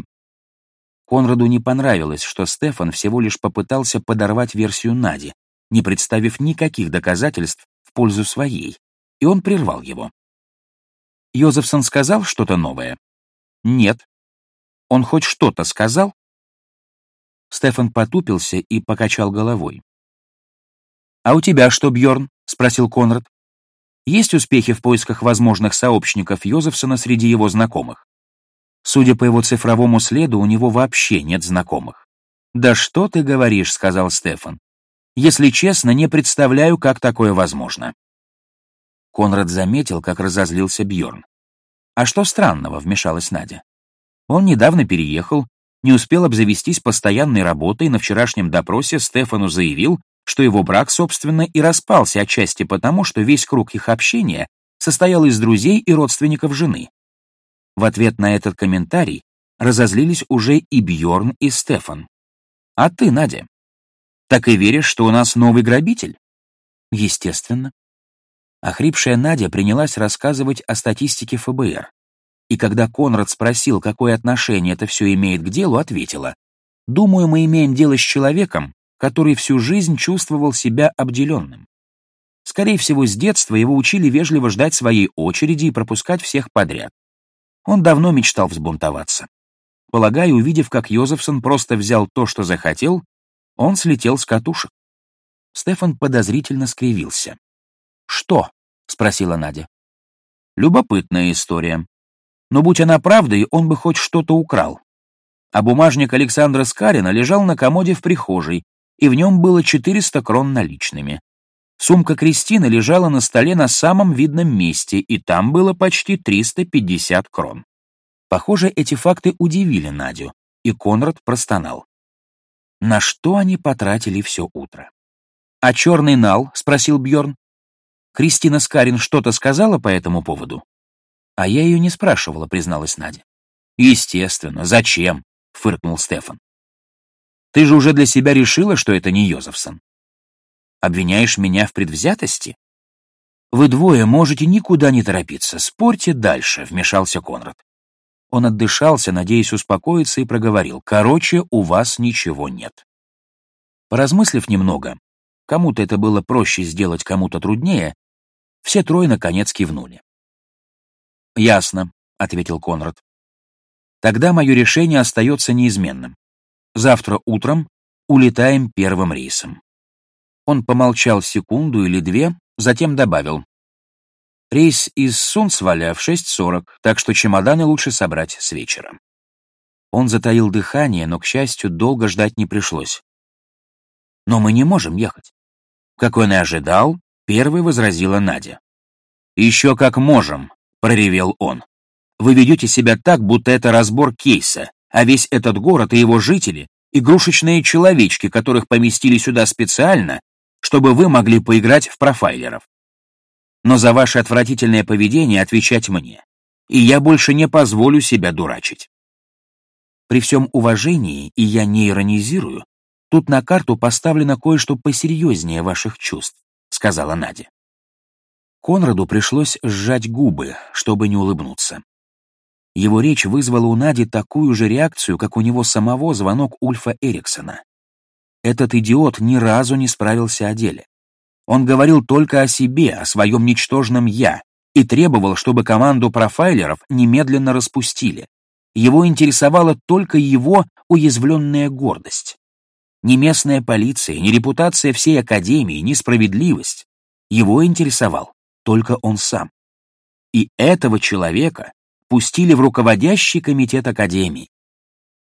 Конраду не понравилось, что Стефан всего лишь попытался подорвать версию Нади, не представив никаких доказательств в пользу своей, и он прервал его. Йозефсон сказал что-то новое? Нет. Он хоть что-то сказал? Стефан потупился и покачал головой. «А у тебя что, Бьорн? спросил Конрад. Есть успехи в поисках возможных сообщников Йозефсона среди его знакомых? Судя по его цифровому следу, у него вообще нет знакомых. «Да что ты говоришь», — сказал Стефан. «Если честно, не представляю, как такое возможно». Конрад заметил, как разозлился Бьорн. «А что странного?» — вмешалась Надя. Он недавно переехал, не успел обзавестись постоянной работой, на вчерашнем допросе Стефану заявил, что его брак, собственно, и распался отчасти потому, что весь круг их общения состоял из друзей и родственников жены. В ответ на этот комментарий разозлились уже и Бьорн, и Стефан. «А ты, Надя, так и веришь, что у нас новый грабитель?» «Естественно». Охрипшая Надя принялась рассказывать о статистике ФБР. И когда Конрад спросил, какое отношение это все имеет к делу, ответила, «Думаю, мы имеем дело с человеком, который всю жизнь чувствовал себя обделенным. Скорее всего, с детства его учили вежливо ждать своей очереди и пропускать всех подряд. Он давно мечтал взбунтоваться. Полагаю, увидев, как Йозефсон просто взял то, что захотел, он слетел с катушек. Стефан подозрительно скривился. «Что?» — спросила Надя. «Любопытная история. Но будь она правдой, он бы хоть что-то украл. А бумажник Александра Скарина лежал на комоде в прихожей, и в нем было 400 крон наличными. Сумка Кристины лежала на столе на самом видном месте, и там было почти 350 крон. Похоже, эти факты удивили Надю, и Конрад простонал. На что они потратили все утро? «А черный нал?» — спросил Бьорн. Кристина Скарин что-то сказала по этому поводу? А я ее не спрашивала, призналась Надя. Естественно, зачем? фыркнул Стефан. Ты же уже для себя решила, что это не Йозефсон. Обвиняешь меня в предвзятости? Вы двое можете никуда не торопиться, спорьте дальше, вмешался Конрад. Он отдышался, надеясь успокоиться, и проговорил. Короче, у вас ничего нет. Поразмыслив немного, кому-то это было проще сделать, кому-то труднее, все трое наконец кивнули. «Ясно», — ответил Конрад. «Тогда мое решение остается неизменным. Завтра утром улетаем первым рейсом. Он помолчал секунду или две, затем добавил. Рейс из Сунцваля в 6.40, так что чемоданы лучше собрать с вечера. Он затаил дыхание, но, к счастью, долго ждать не пришлось. «Но мы не можем ехать». Как он и ожидал, первой возразила Надя. «Еще как можем», — проревел он. «Вы ведете себя так, будто это разбор кейса, а весь этот город и его жители — игрушечные человечки, которых поместили сюда специально, чтобы вы могли поиграть в профайлеров. Но за ваше отвратительное поведение отвечать мне, и я больше не позволю себя дурачить. При всем уважении, и я не иронизирую, тут на карту поставлено кое-что посерьезнее ваших чувств, сказала Надя. Конраду пришлось сжать губы, чтобы не улыбнуться. Его речь вызвала у Нади такую же реакцию, как у него самого звонок Ульфа Эриксона. Этот идиот ни разу не справился о деле. Он говорил только о себе, о своем ничтожном «я», и требовал, чтобы команду профайлеров немедленно распустили. Его интересовала только его уязвленная гордость. Ни местная полиция, ни репутация всей Академии, ни справедливость. Его интересовал только он сам. И этого человека пустили в руководящий комитет Академии.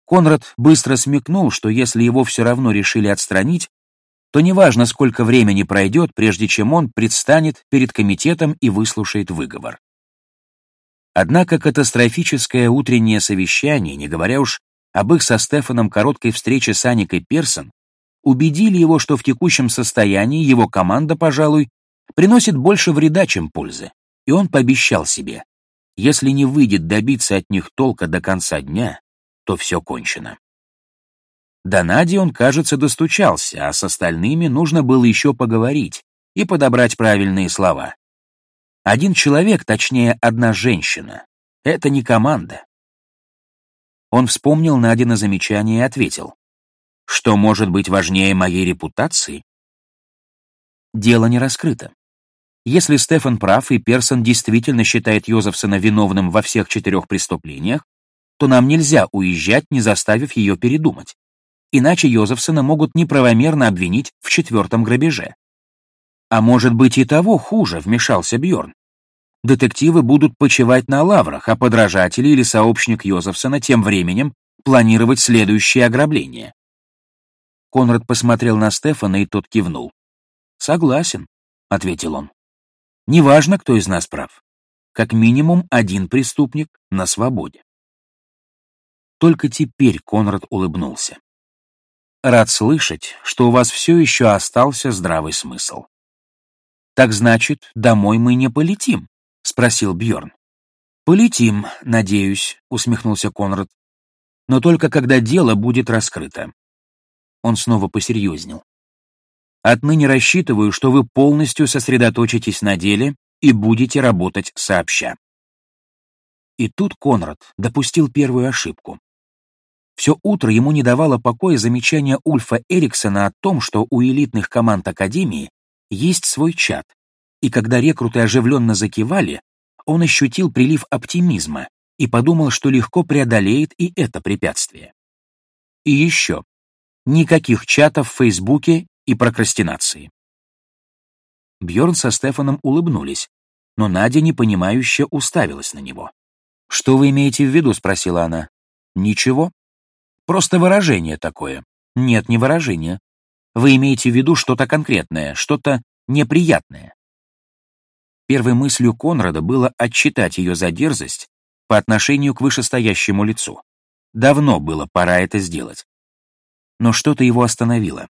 Конрад быстро смекнул, что если его все равно решили отстранить, то неважно, сколько времени пройдет, прежде чем он предстанет перед комитетом и выслушает выговор. Однако катастрофическое утреннее совещание, не говоря уж об их со Стефаном короткой встрече с Аникой Персон, убедили его, что в текущем состоянии его команда, пожалуй, приносит больше вреда, чем пользы. И он пообещал себе, если не выйдет добиться от них толка до конца дня, то все кончено. До Нади он, кажется, достучался, а с остальными нужно было еще поговорить и подобрать правильные слова. Один человек, точнее, одна женщина. Это не команда. Он вспомнил Надина замечание и ответил. Что может быть важнее моей репутации? Дело не раскрыто. Если Стефан прав и Персон действительно считает Йозефсона виновным во всех четырех преступлениях, то нам нельзя уезжать, не заставив ее передумать. Иначе Йозефсона могут неправомерно обвинить в четвертом грабеже. А может быть и того хуже, вмешался Бьорн. Детективы будут почивать на лаврах, а подражатели или сообщник Йозефсона тем временем планировать следующее ограбление. Конрад посмотрел на Стефана, и тот кивнул. «Согласен», — ответил он. «Неважно, кто из нас прав. Как минимум один преступник на свободе». Только теперь Конрад улыбнулся. рад слышать, что у вас все еще остался здравый смысл. Так значит, домой мы не полетим? спросил Бьорн. Полетим, надеюсь, усмехнулся Конрад. Но только когда дело будет раскрыто. Он снова посерьезнел. Отныне рассчитываю, что вы полностью сосредоточитесь на деле и будете работать сообща. И тут Конрад допустил первую ошибку. Все утро ему не давало покоя замечание Ульфа Эриксона о том, что у элитных команд Академии есть свой чат, и когда рекруты оживленно закивали, он ощутил прилив оптимизма и подумал, что легко преодолеет и это препятствие. И еще. Никаких чатов в Фейсбуке и прокрастинации. Бьорн со Стефаном улыбнулись, но Надя непонимающе уставилась на него. «Что вы имеете в виду?» — спросила она. «Ничего. Просто выражение такое». «Нет, не выражение. Вы имеете в виду что-то конкретное, что-то неприятное». Первой мыслью Конрада было отчитать ее за дерзость по отношению к вышестоящему лицу. Давно было пора это сделать. Но что-то его остановило.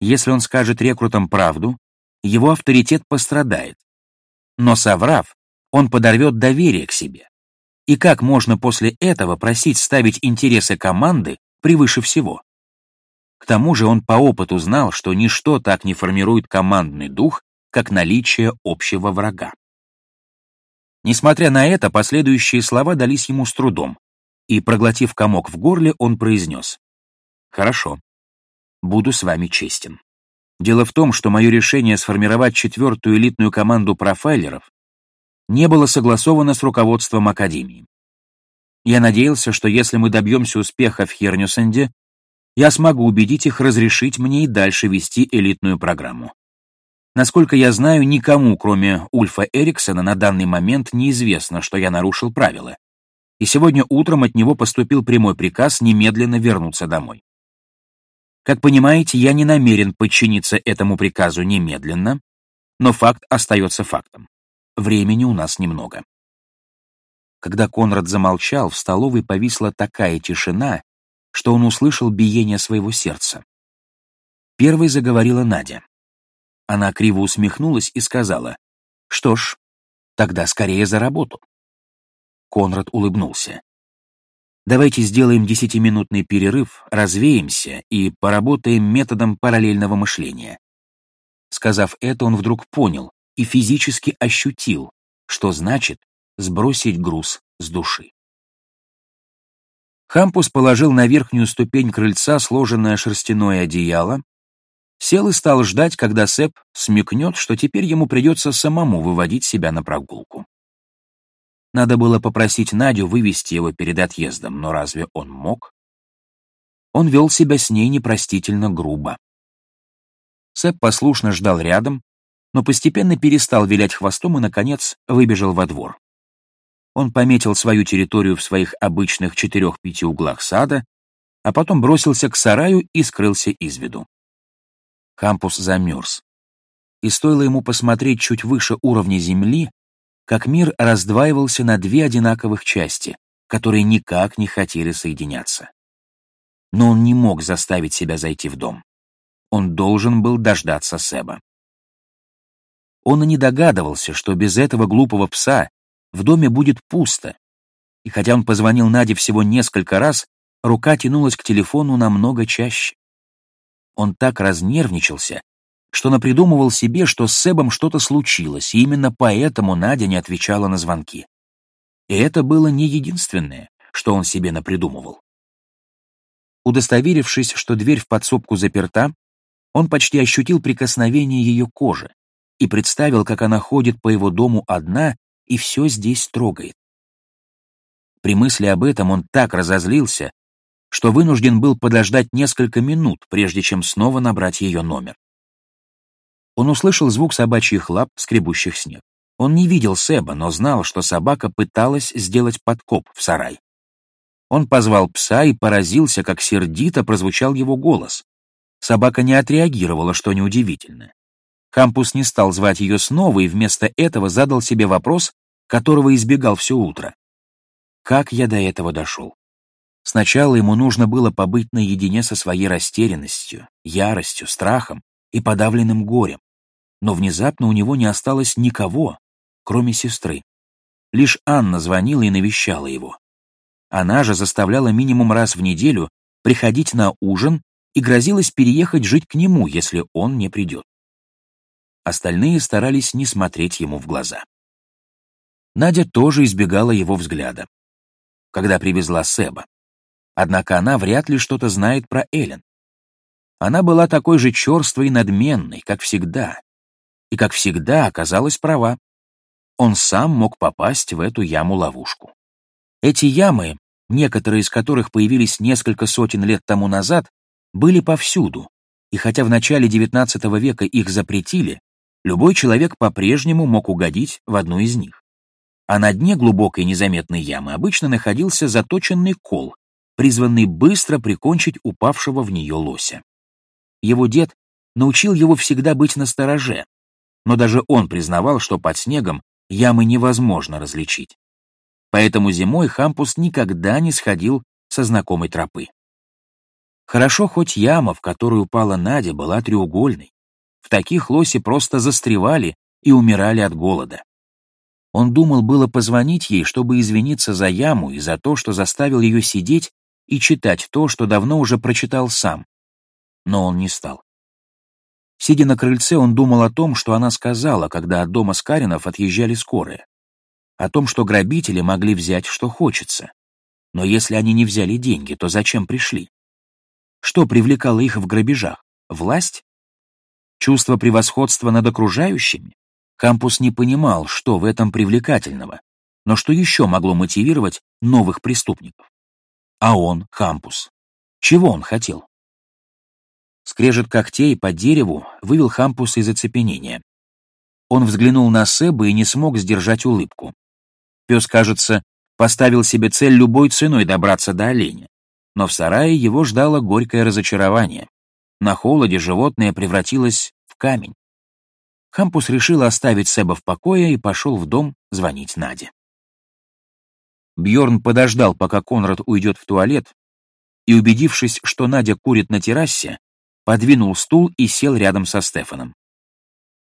Если он скажет рекрутам правду, его авторитет пострадает. Но соврав, он подорвет доверие к себе. И как можно после этого просить ставить интересы команды превыше всего? К тому же он по опыту знал, что ничто так не формирует командный дух, как наличие общего врага. Несмотря на это, последующие слова дались ему с трудом, и, проглотив комок в горле, он произнес. «Хорошо. Буду с вами честен. Дело в том, что мое решение сформировать четвертую элитную команду профайлеров не было согласовано с руководством Академии. Я надеялся, что если мы добьемся успеха в Хернюсенде, я смогу убедить их разрешить мне и дальше вести элитную программу. Насколько я знаю, никому, кроме Ульфа Эриксона, на данный момент неизвестно, что я нарушил правила. И сегодня утром от него поступил прямой приказ немедленно вернуться домой. Как понимаете, я не намерен подчиниться этому приказу немедленно, но факт остается фактом. Времени у нас немного. Когда Конрад замолчал, в столовой повисла такая тишина, что он услышал биение своего сердца. Первой заговорила Надя. Она криво усмехнулась и сказала, «Что ж, тогда скорее за работу». Конрад улыбнулся. «Давайте сделаем десятиминутный перерыв, развеемся и поработаем методом параллельного мышления». Сказав это, он вдруг понял и физически ощутил, что значит сбросить груз с души. Хампус положил на верхнюю ступень крыльца сложенное шерстяное одеяло, Сел и стал ждать, когда Сэп смекнет, что теперь ему придется самому выводить себя на прогулку. Надо было попросить Надю вывести его перед отъездом, но разве он мог? Он вел себя с ней непростительно грубо. Сэп послушно ждал рядом, но постепенно перестал вилять хвостом и, наконец, выбежал во двор. Он пометил свою территорию в своих обычных четырех-пяти углах сада, а потом бросился к сараю и скрылся из виду. Кампус замерз. И стоило ему посмотреть чуть выше уровня Земли, как мир раздваивался на две одинаковых части, которые никак не хотели соединяться. Но он не мог заставить себя зайти в дом. Он должен был дождаться Себа. Он и не догадывался, что без этого глупого пса в доме будет пусто, и хотя он позвонил Наде всего несколько раз, рука тянулась к телефону намного чаще. Он так разнервничался, что напридумывал себе, что с Себом что-то случилось, и именно поэтому Надя не отвечала на звонки. И это было не единственное, что он себе напридумывал. Удостоверившись, что дверь в подсобку заперта, он почти ощутил прикосновение ее кожи и представил, как она ходит по его дому одна и все здесь трогает. При мысли об этом он так разозлился, что вынужден был подождать несколько минут, прежде чем снова набрать ее номер. Он услышал звук собачьих лап, скребущих снег. Он не видел Себа, но знал, что собака пыталась сделать подкоп в сарай. Он позвал пса и поразился, как сердито прозвучал его голос. Собака не отреагировала, что неудивительно. Кампус не стал звать ее снова и вместо этого задал себе вопрос, которого избегал все утро. Как я до этого дошел? Сначала ему нужно было побыть наедине со своей растерянностью, яростью, страхом и подавленным горем. Но внезапно у него не осталось никого, кроме сестры. Лишь Анна звонила и навещала его. Она же заставляла минимум раз в неделю приходить на ужин и грозилась переехать жить к нему, если он не придет. Остальные старались не смотреть ему в глаза. Надя тоже избегала его взгляда. Когда привезла Себа. Однако она вряд ли что-то знает про Эллен. Она была такой же черствой и надменной, как всегда. И, как всегда, оказалась права. Он сам мог попасть в эту яму-ловушку. Эти ямы, некоторые из которых появились несколько сотен лет тому назад, были повсюду, и хотя в начале XIX века их запретили, любой человек по-прежнему мог угодить в одну из них. А на дне глубокой незаметной ямы обычно находился заточенный кол, призванный быстро прикончить упавшего в нее лося. Его дед научил его всегда быть настороже, но даже он признавал, что под снегом ямы невозможно различить. Поэтому зимой Хампус никогда не сходил со знакомой тропы. Хорошо, хоть яма, в которую упала Надя, была треугольной. В таких лоси просто застревали и умирали от голода. Он думал было позвонить ей, чтобы извиниться за яму и за то, что заставил ее сидеть и читать то, что давно уже прочитал сам. Но он не стал. Сидя на крыльце, он думал о том, что она сказала, когда от дома Скаринов отъезжали скорые. О том, что грабители могли взять, что хочется. Но если они не взяли деньги, то зачем пришли? Что привлекало их в грабежах? Власть? Чувство превосходства над окружающими? Кампус не понимал, что в этом привлекательного, но что еще могло мотивировать новых преступников. А он, Хампус, чего он хотел? Скрежет когтей по дереву вывел Хампус из оцепенения. Он взглянул на Себа и не смог сдержать улыбку. Пес, кажется, поставил себе цель любой ценой добраться до оленя. Но в сарае его ждало горькое разочарование. На холоде животное превратилось в камень. Хампус решил оставить Себа в покое и пошел в дом звонить Наде. Бьорн подождал, пока Конрад уйдет в туалет, и, убедившись, что Надя курит на террасе, подвинул стул и сел рядом со Стефаном.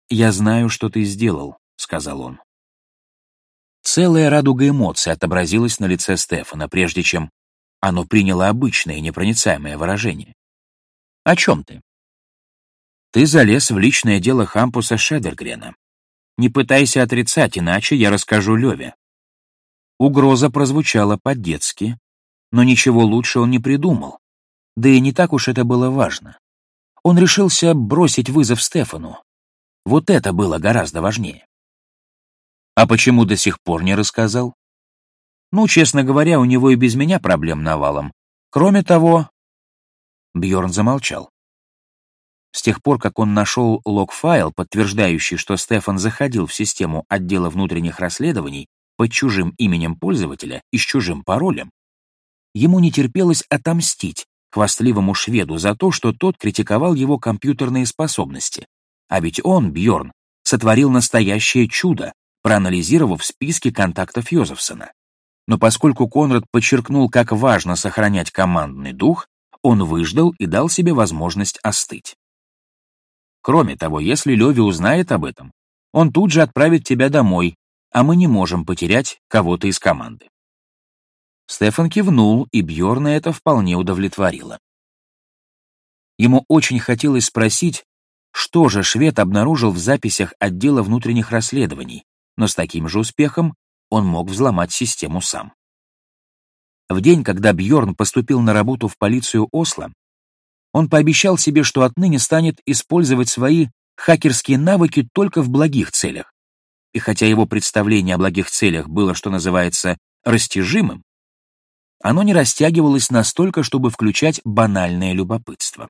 «Я знаю, что ты сделал», — сказал он. Целая радуга эмоций отобразилась на лице Стефана, прежде чем оно приняло обычное непроницаемое выражение. «О чем ты?» «Ты залез в личное дело Хампуса Шедергрена. Не пытайся отрицать, иначе я расскажу Леве. Угроза прозвучала по-детски, но ничего лучше он не придумал. Да и не так уж это было важно. Он решился бросить вызов Стефану. Вот это было гораздо важнее. А почему до сих пор не рассказал? Ну, честно говоря, у него и без меня проблем навалом. Кроме того... Бьорн замолчал. С тех пор, как он нашел лог-файл, подтверждающий, что Стефан заходил в систему отдела внутренних расследований, под чужим именем пользователя и с чужим паролем, ему не терпелось отомстить хвастливому шведу за то, что тот критиковал его компьютерные способности. А ведь он, Бьорн, сотворил настоящее чудо, проанализировав списки контактов Йозефсона. Но поскольку Конрад подчеркнул, как важно сохранять командный дух, он выждал и дал себе возможность остыть. Кроме того, если Леви узнает об этом, он тут же отправит тебя домой, а мы не можем потерять кого-то из команды. Стефан кивнул, и Бьорна это вполне удовлетворило. Ему очень хотелось спросить, что же швед обнаружил в записях отдела внутренних расследований, но с таким же успехом он мог взломать систему сам. В день, когда Бьорн поступил на работу в полицию Осло, он пообещал себе, что отныне станет использовать свои хакерские навыки только в благих целях и хотя его представление о благих целях было, что называется, растяжимым, оно не растягивалось настолько, чтобы включать банальное любопытство.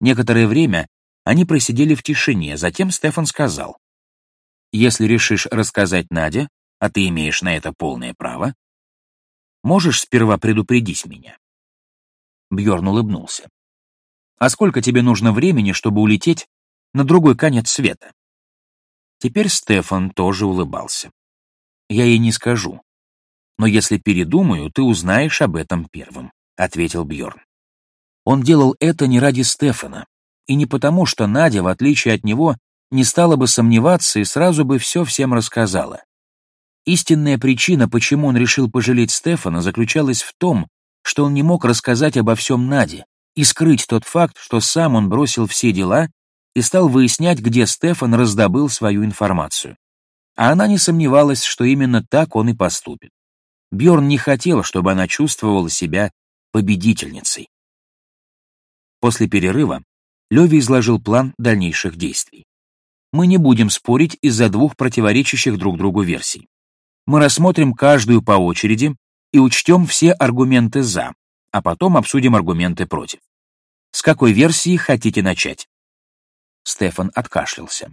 Некоторое время они просидели в тишине, затем Стефан сказал, «Если решишь рассказать Наде, а ты имеешь на это полное право, можешь сперва предупредить меня?» Бьорн улыбнулся. «А сколько тебе нужно времени, чтобы улететь на другой конец света?» Теперь Стефан тоже улыбался. Я ей не скажу. Но если передумаю, ты узнаешь об этом первым, ответил Бьорн. Он делал это не ради Стефана, и не потому, что Надя, в отличие от него, не стала бы сомневаться и сразу бы все всем рассказала. Истинная причина, почему он решил пожалеть Стефана, заключалась в том, что он не мог рассказать обо всем Наде и скрыть тот факт, что сам он бросил все дела и стал выяснять, где Стефан раздобыл свою информацию. А она не сомневалась, что именно так он и поступит. Бьорн не хотел, чтобы она чувствовала себя победительницей. После перерыва Леви изложил план дальнейших действий. Мы не будем спорить из-за двух противоречащих друг другу версий. Мы рассмотрим каждую по очереди и учтем все аргументы «за», а потом обсудим аргументы «против». С какой версии хотите начать? Стефан откашлялся.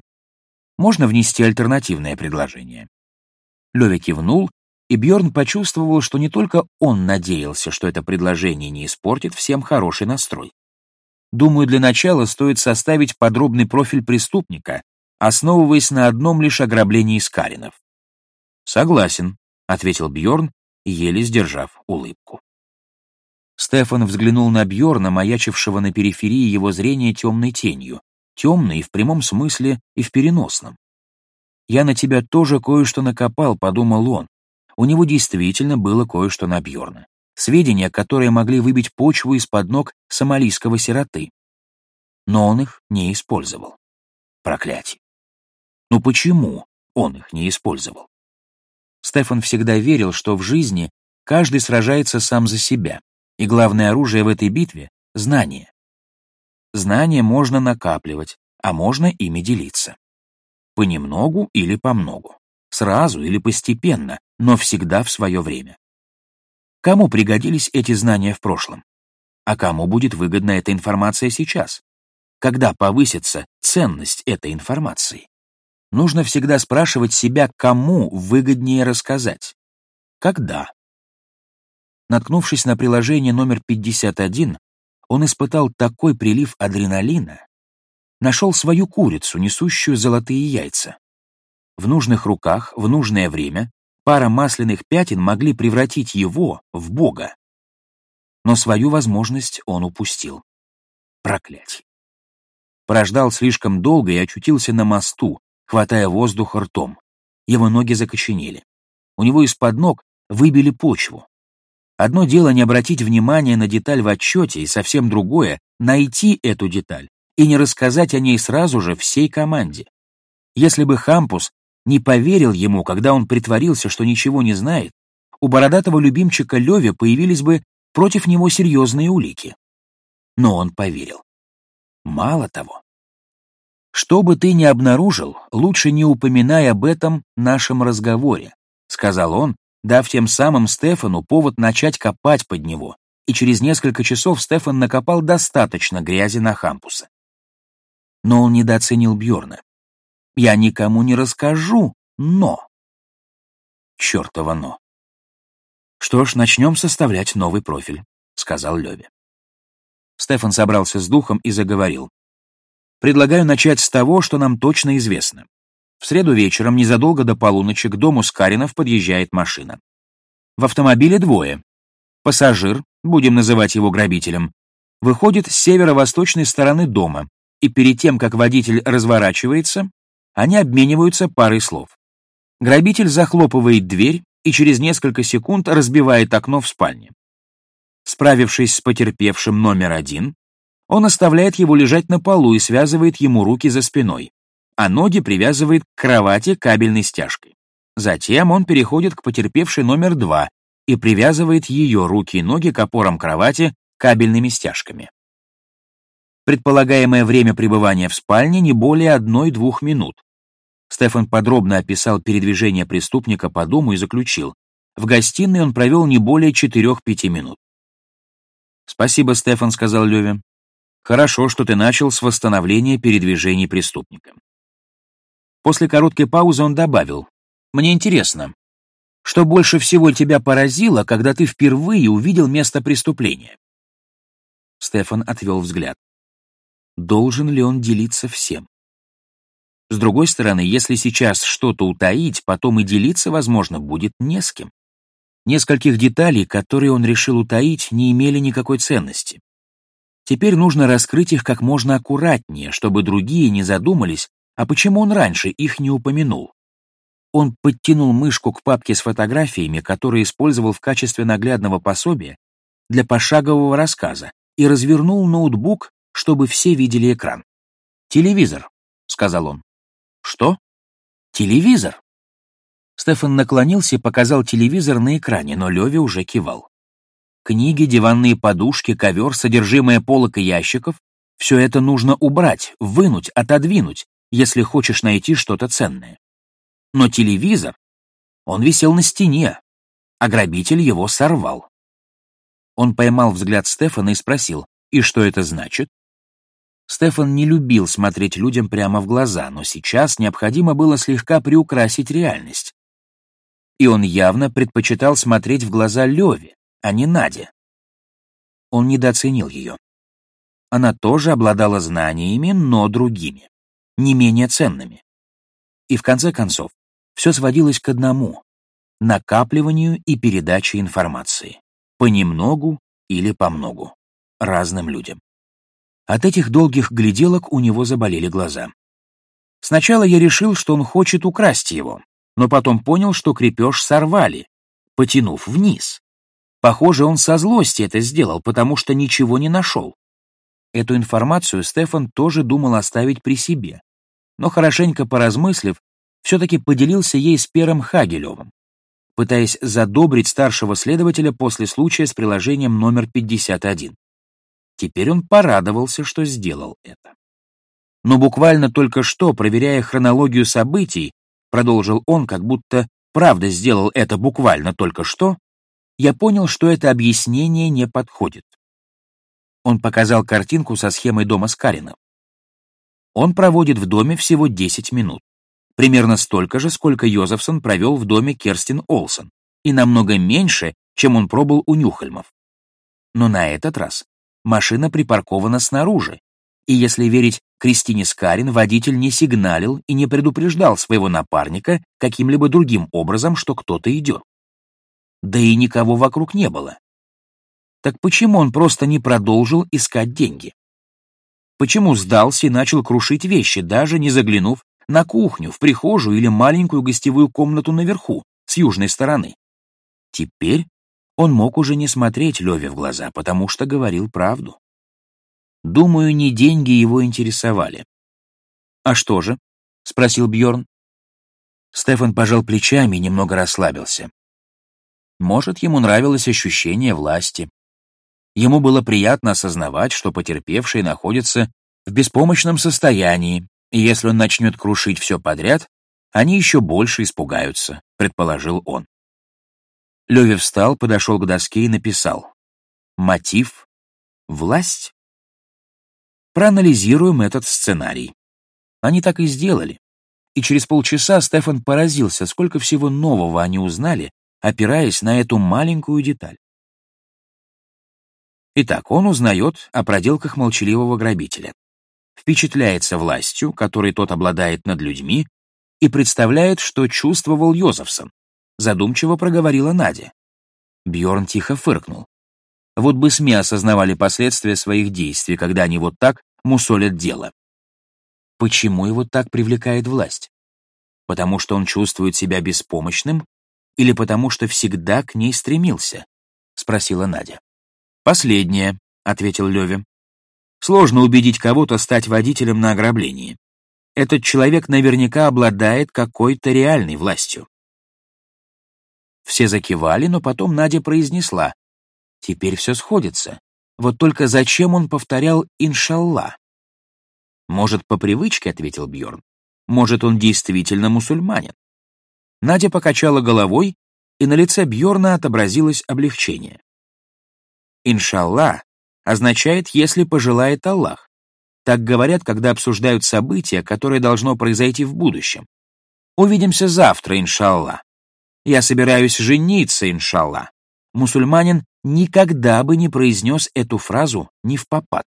Можно внести альтернативное предложение. Леви кивнул, и Бьорн почувствовал, что не только он надеялся, что это предложение не испортит всем хороший настрой. Думаю, для начала стоит составить подробный профиль преступника, основываясь на одном лишь ограблении Скаринов. Согласен, ответил Бьорн, еле сдержав улыбку. Стефан взглянул на Бьорна, маячившего на периферии его зрения темной тенью, темной и в прямом смысле, и в переносном. «Я на тебя тоже кое-что накопал», — подумал он. У него действительно было кое-что на. Сведения, которые могли выбить почву из-под ног сомалийского сироты. Но он их не использовал. Проклятие. Но почему он их не использовал? Стефан всегда верил, что в жизни каждый сражается сам за себя, и главное оружие в этой битве — знание. Знания можно накапливать, а можно ими делиться. Понемногу или помногу, сразу или постепенно, но всегда в свое время. Кому пригодились эти знания в прошлом? А кому будет выгодна эта информация сейчас? Когда повысится ценность этой информации? Нужно всегда спрашивать себя, кому выгоднее рассказать. Когда? Наткнувшись на приложение номер 51, он испытал такой прилив адреналина, нашел свою курицу, несущую золотые яйца. В нужных руках, в нужное время, пара масляных пятен могли превратить его в бога. Но свою возможность он упустил. Проклятье. Прождал слишком долго и очутился на мосту, хватая воздух ртом. Его ноги закоченели. У него из-под ног выбили почву. Одно дело не обратить внимания на деталь в отчете, и совсем другое — найти эту деталь и не рассказать о ней сразу же всей команде. Если бы Хампус не поверил ему, когда он притворился, что ничего не знает, у бородатого любимчика Леви появились бы против него серьезные улики. Но он поверил. Мало того. «Что бы ты ни обнаружил, лучше не упоминай об этом нашем разговоре», сказал он, дав тем самым Стефану повод начать копать под него, и через несколько часов Стефан накопал достаточно грязи на Хампуса. Но он недооценил Бьорна. «Я никому не расскажу, но...» Чёртово «но». «Что ж, начнем составлять новый профиль», — сказал Лёве. Стефан собрался с духом и заговорил. «Предлагаю начать с того, что нам точно известно. В среду вечером, незадолго до полуночи, к дому Скаринов подъезжает машина. В автомобиле двое. Пассажир, будем называть его грабителем, выходит с северо-восточной стороны дома, и перед тем, как водитель разворачивается, они обмениваются парой слов. Грабитель захлопывает дверь и через несколько секунд разбивает окно в спальне. Справившись с потерпевшим номер один, он оставляет его лежать на полу и связывает ему руки за спиной а ноги привязывает к кровати кабельной стяжкой. Затем он переходит к потерпевшей номер два и привязывает ее руки и ноги к опорам кровати кабельными стяжками. Предполагаемое время пребывания в спальне не более одной-двух минут. Стефан подробно описал передвижение преступника по дому и заключил, в гостиной он провел не более четырех-пяти минут. «Спасибо, Стефан», — сказал Леве. «Хорошо, что ты начал с восстановления передвижений преступника. После короткой паузы он добавил, «Мне интересно, что больше всего тебя поразило, когда ты впервые увидел место преступления?» Стефан отвел взгляд. Должен ли он делиться всем? С другой стороны, если сейчас что-то утаить, потом и делиться, возможно, будет не с кем. Нескольких деталей, которые он решил утаить, не имели никакой ценности. Теперь нужно раскрыть их как можно аккуратнее, чтобы другие не задумались, а почему он раньше их не упомянул. Он подтянул мышку к папке с фотографиями, которые использовал в качестве наглядного пособия для пошагового рассказа, и развернул ноутбук, чтобы все видели экран. «Телевизор», — сказал он. «Что?» «Телевизор». Стефан наклонился и показал телевизор на экране, но Леви уже кивал. Книги, диванные подушки, ковер, содержимое полок и ящиков — все это нужно убрать, вынуть, отодвинуть, если хочешь найти что-то ценное. Но телевизор, он висел на стене, а грабитель его сорвал. Он поймал взгляд Стефана и спросил, «И что это значит?» Стефан не любил смотреть людям прямо в глаза, но сейчас необходимо было слегка приукрасить реальность. И он явно предпочитал смотреть в глаза Леве, а не Наде. Он недооценил ее. Она тоже обладала знаниями, но другими, не менее ценными. И в конце концов, все сводилось к одному — накапливанию и передаче информации. Понемногу или помногу. Разным людям. От этих долгих гляделок у него заболели глаза. Сначала я решил, что он хочет украсть его, но потом понял, что крепеж сорвали, потянув вниз. Похоже, он со злости это сделал, потому что ничего не нашел. Эту информацию Стефан тоже думал оставить при себе, но хорошенько поразмыслив, все-таки поделился ей с Пером Хагелевым, пытаясь задобрить старшего следователя после случая с приложением номер 51. Теперь он порадовался, что сделал это. Но буквально только что, проверяя хронологию событий, продолжил он, как будто правда сделал это буквально только что, я понял, что это объяснение не подходит. Он показал картинку со схемой дома Скарина. Он проводит в доме всего 10 минут. Примерно столько же, сколько Йозефсон провел в доме Керстин Олсен, и намного меньше, чем он пробыл у Нюхельмов. Но на этот раз машина припаркована снаружи, и если верить Кристине Скарин, водитель не сигналил и не предупреждал своего напарника каким-либо другим образом, что кто-то идет да и никого вокруг не было. Так почему он просто не продолжил искать деньги? Почему сдался и начал крушить вещи, даже не заглянув на кухню, в прихожую или маленькую гостевую комнату наверху, с южной стороны? Теперь он мог уже не смотреть Леве в глаза, потому что говорил правду. Думаю, не деньги его интересовали. «А что же?» — спросил Бьорн. Стефан пожал плечами и немного расслабился. Может, ему нравилось ощущение власти. Ему было приятно осознавать, что потерпевшие находятся в беспомощном состоянии, и если он начнет крушить все подряд, они еще больше испугаются, предположил он. Леви встал, подошел к доске и написал. Мотив — власть. Проанализируем этот сценарий. Они так и сделали. И через полчаса Стефан поразился, сколько всего нового они узнали опираясь на эту маленькую деталь. Итак, он узнает о проделках молчаливого грабителя, впечатляется властью, которой тот обладает над людьми, и представляет, что чувствовал Йозефсон. Задумчиво проговорила Надя. Бьорн тихо фыркнул. Вот бы СМИ осознавали последствия своих действий, когда они вот так мусолят дело. Почему его так привлекает власть? Потому что он чувствует себя беспомощным или потому что всегда к ней стремился?» — спросила Надя. «Последнее», — ответил Леве. «Сложно убедить кого-то стать водителем на ограблении. Этот человек наверняка обладает какой-то реальной властью». Все закивали, но потом Надя произнесла. «Теперь все сходится. Вот только зачем он повторял «иншалла»?» «Может, по привычке», — ответил Бьорн. «Может, он действительно мусульманин?» Надя покачала головой, и на лице Бьорна отобразилось облегчение. «Иншалла» означает «если пожелает Аллах». Так говорят, когда обсуждают событие, которое должно произойти в будущем. Увидимся завтра, иншалла. Я собираюсь жениться, иншалла. Мусульманин никогда бы не произнес эту фразу ни в попад.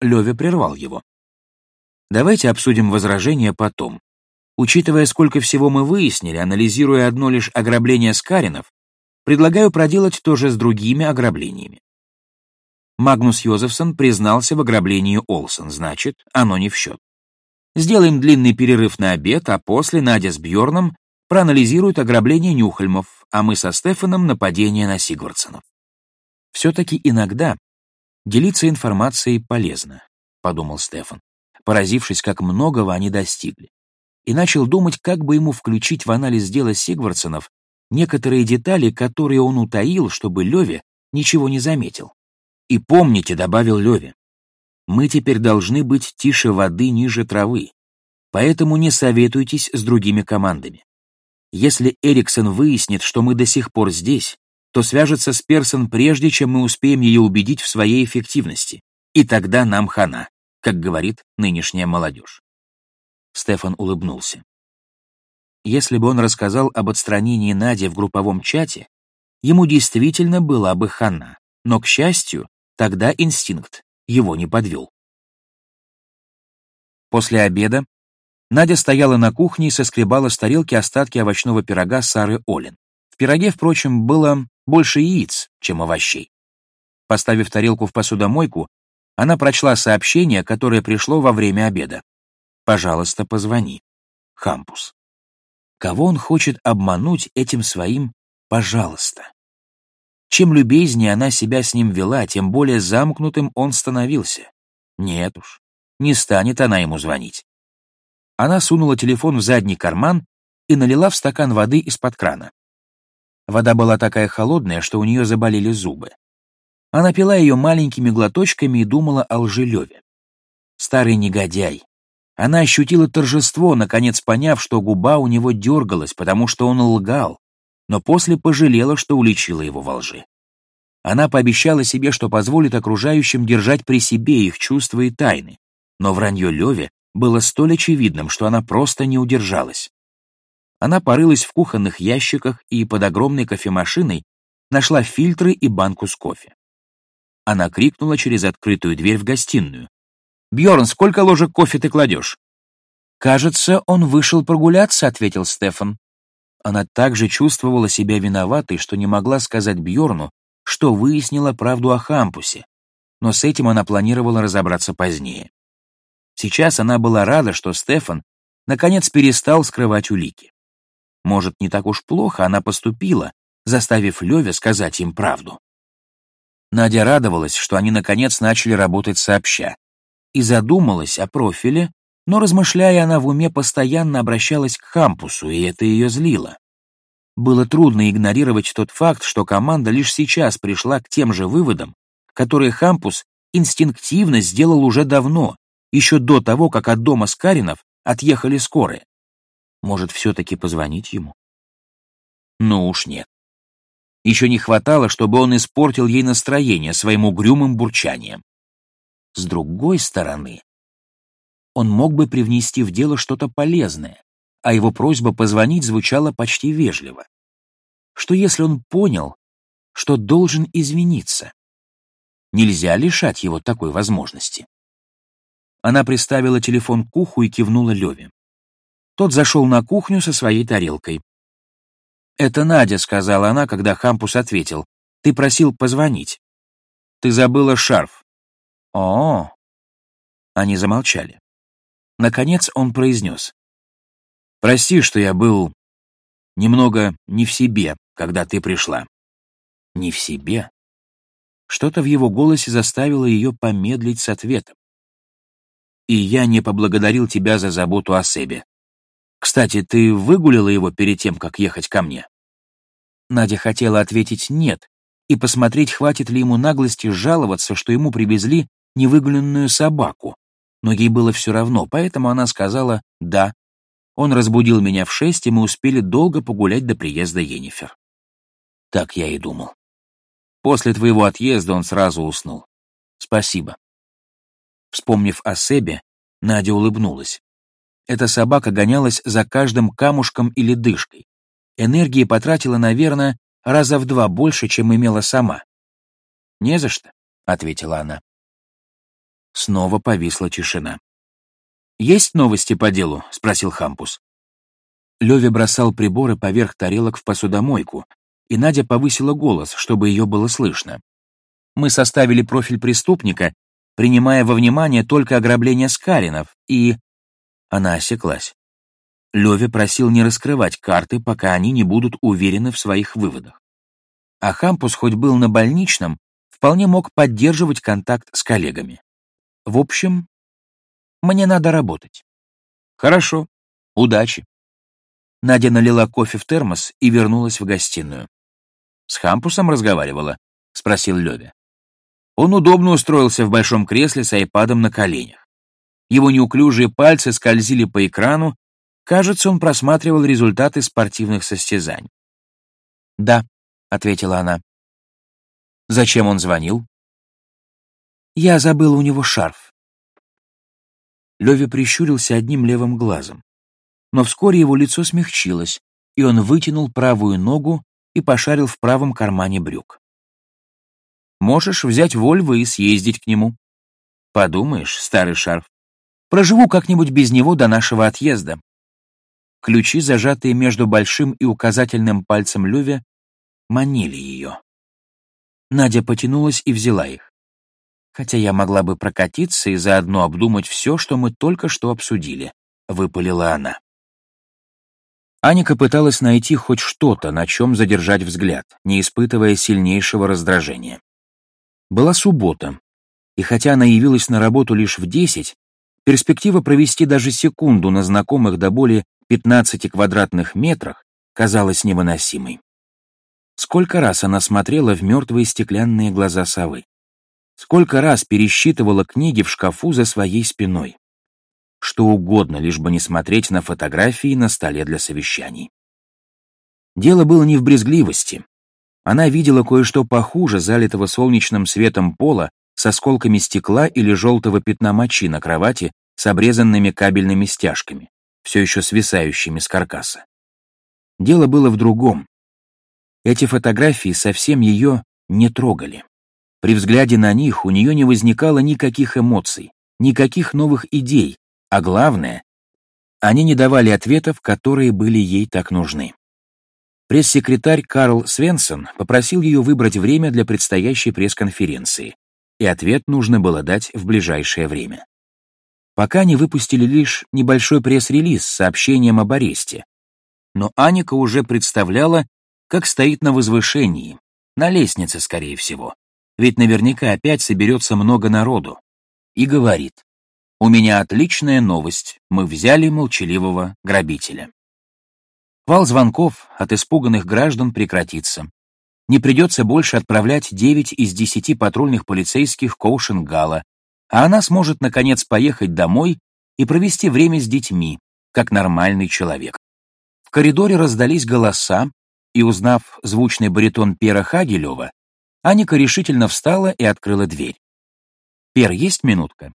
Леве прервал его. Давайте обсудим возражения потом. Учитывая, сколько всего мы выяснили, анализируя одно лишь ограбление Скаринов, Предлагаю проделать то же с другими ограблениями. Магнус Йозефсон признался в ограблении Олсен, значит, оно не в счет. Сделаем длинный перерыв на обед, а после Надя с Бьорном проанализируют ограбление Нюхальмов, а мы со Стефаном нападение на Сигвардсонов. Все-таки иногда делиться информацией полезно, подумал Стефан, поразившись, как многого они достигли, и начал думать, как бы ему включить в анализ дела Сигвардсонов некоторые детали, которые он утаил, чтобы Леве ничего не заметил. И помните, добавил Леве, мы теперь должны быть тише воды ниже травы, поэтому не советуйтесь с другими командами. Если Эриксон выяснит, что мы до сих пор здесь, то свяжется с Персон прежде, чем мы успеем ее убедить в своей эффективности, и тогда нам хана, как говорит нынешняя молодежь. Стефан улыбнулся. Если бы он рассказал об отстранении Нади в групповом чате, ему действительно была бы хана, но, к счастью, тогда инстинкт его не подвел. После обеда Надя стояла на кухне и соскребала с тарелки остатки овощного пирога Сары Олин. В пироге, впрочем, было больше яиц, чем овощей. Поставив тарелку в посудомойку, она прочла сообщение, которое пришло во время обеда. «Пожалуйста, позвони. Хампус». Кого он хочет обмануть этим своим «пожалуйста»? Чем любезнее она себя с ним вела, тем более замкнутым он становился. Нет уж, не станет она ему звонить. Она сунула телефон в задний карман и налила в стакан воды из-под крана. Вода была такая холодная, что у нее заболели зубы. Она пила ее маленькими глоточками и думала о лжелеве. Старый негодяй. Она ощутила торжество, наконец поняв, что губа у него дергалась, потому что он лгал, но после пожалела, что уличила его во лжи. Она пообещала себе, что позволит окружающим держать при себе их чувства и тайны, но вранье Леве было столь очевидным, что она просто не удержалась. Она порылась в кухонных ящиках и под огромной кофемашиной нашла фильтры и банку с кофе. Она крикнула через открытую дверь в гостиную. «Бьерн, сколько ложек кофе ты кладешь?» «Кажется, он вышел прогуляться», — ответил Стефан. Она также чувствовала себя виноватой, что не могла сказать Бьорну, что выяснила правду о Хампусе, но с этим она планировала разобраться позднее. Сейчас она была рада, что Стефан наконец перестал скрывать улики. Может, не так уж плохо она поступила, заставив Леве сказать им правду. Надя радовалась, что они наконец начали работать сообща, и задумалась о профиле, но, размышляя, она в уме постоянно обращалась к Хампусу, и это ее злило. Было трудно игнорировать тот факт, что команда лишь сейчас пришла к тем же выводам, которые Хампус инстинктивно сделал уже давно, еще до того, как от дома Скаринов отъехали скорые. Может, все-таки позвонить ему? Ну уж нет. Еще не хватало, чтобы он испортил ей настроение своим угрюмым бурчанием. С другой стороны, он мог бы привнести в дело что-то полезное, а его просьба позвонить звучала почти вежливо. Что если он понял, что должен извиниться? Нельзя лишать его такой возможности. Она приставила телефон к уху и кивнула Леве. Тот зашел на кухню со своей тарелкой. «Это Надя», — сказала она, когда Хампус ответил. «Ты просил позвонить». «Ты забыла шарф». «О!» Они замолчали. Наконец он произнес. «Прости, что я был немного не в себе, когда ты пришла». «Не в себе?» Что-то в его голосе заставило ее помедлить с ответом. «И я не поблагодарил тебя за заботу о себе. Кстати, ты выгулила его перед тем, как ехать ко мне?» Надя хотела ответить «нет» и посмотреть, хватит ли ему наглости жаловаться, что ему привезли невыгуленную собаку, но ей было все равно, поэтому она сказала «да». Он разбудил меня в шесть, и мы успели долго погулять до приезда Енифер. Так я и думал. После твоего отъезда он сразу уснул. Спасибо. Вспомнив о Себе, Надя улыбнулась. Эта собака гонялась за каждым камушком или дышкой. Энергии потратила, наверное, раза в два больше, чем имела сама. «Не за что», — ответила она. Снова повисла тишина. «Есть новости по делу?» — спросил Хампус. Леви бросал приборы поверх тарелок в посудомойку, и Надя повысила голос, чтобы ее было слышно. Мы составили профиль преступника, принимая во внимание только ограбление Скаринов, и... Она осеклась. Леве просил не раскрывать карты, пока они не будут уверены в своих выводах. А Хампус хоть был на больничном, вполне мог поддерживать контакт с коллегами. В общем, мне надо работать. Хорошо, удачи. Надя налила кофе в термос и вернулась в гостиную. «С Хампусом разговаривала?» — спросил Леве. Он удобно устроился в большом кресле с айпадом на коленях. Его неуклюжие пальцы скользили по экрану, кажется, он просматривал результаты спортивных состязаний. «Да», — ответила она. «Зачем он звонил?» «Я забыла у него шарф». Леве прищурился одним левым глазом. Но вскоре его лицо смягчилось, и он вытянул правую ногу и пошарил в правом кармане брюк. Можешь взять Вольво и съездить к нему. Подумаешь, старый шарф. Проживу как-нибудь без него до нашего отъезда. Ключи, зажатые между большим и указательным пальцем Люве, манили ее. Надя потянулась и взяла их. Хотя я могла бы прокатиться и заодно обдумать все, что мы только что обсудили, выпалила она. Аника пыталась найти хоть что-то, на чем задержать взгляд, не испытывая сильнейшего раздражения. Была суббота, и хотя она явилась на работу лишь в 10, перспектива провести даже секунду на знакомых до более 15 квадратных метрах казалась невыносимой. Сколько раз она смотрела в мертвые стеклянные глаза совы. Сколько раз пересчитывала книги в шкафу за своей спиной. Что угодно, лишь бы не смотреть на фотографии на столе для совещаний. Дело было не в брезгливости. Она видела кое-что похуже залитого солнечным светом пола с осколками стекла или желтого пятна мочи на кровати с обрезанными кабельными стяжками, все еще свисающими с каркаса. Дело было в другом. Эти фотографии совсем ее не трогали. При взгляде на них у нее не возникало никаких эмоций, никаких новых идей, а главное, они не давали ответов, которые были ей так нужны. Пресс-секретарь Карл Свенсон попросил ее выбрать время для предстоящей пресс-конференции, и ответ нужно было дать в ближайшее время. Пока они выпустили лишь небольшой пресс-релиз с сообщением об аресте, но Аника уже представляла, как стоит на возвышении, на лестнице, скорее всего, ведь наверняка опять соберется много народу, и говорит, «У меня отличная новость, мы взяли молчаливого грабителя». Вал звонков от испуганных граждан прекратится. Не придется больше отправлять 9 из 10 патрульных полицейских Коушенгала, а она сможет, наконец, поехать домой и провести время с детьми, как нормальный человек. В коридоре раздались голоса, и, узнав звучный баритон Пера Хагелева, Аника решительно встала и открыла дверь. «Пер, есть минутка?»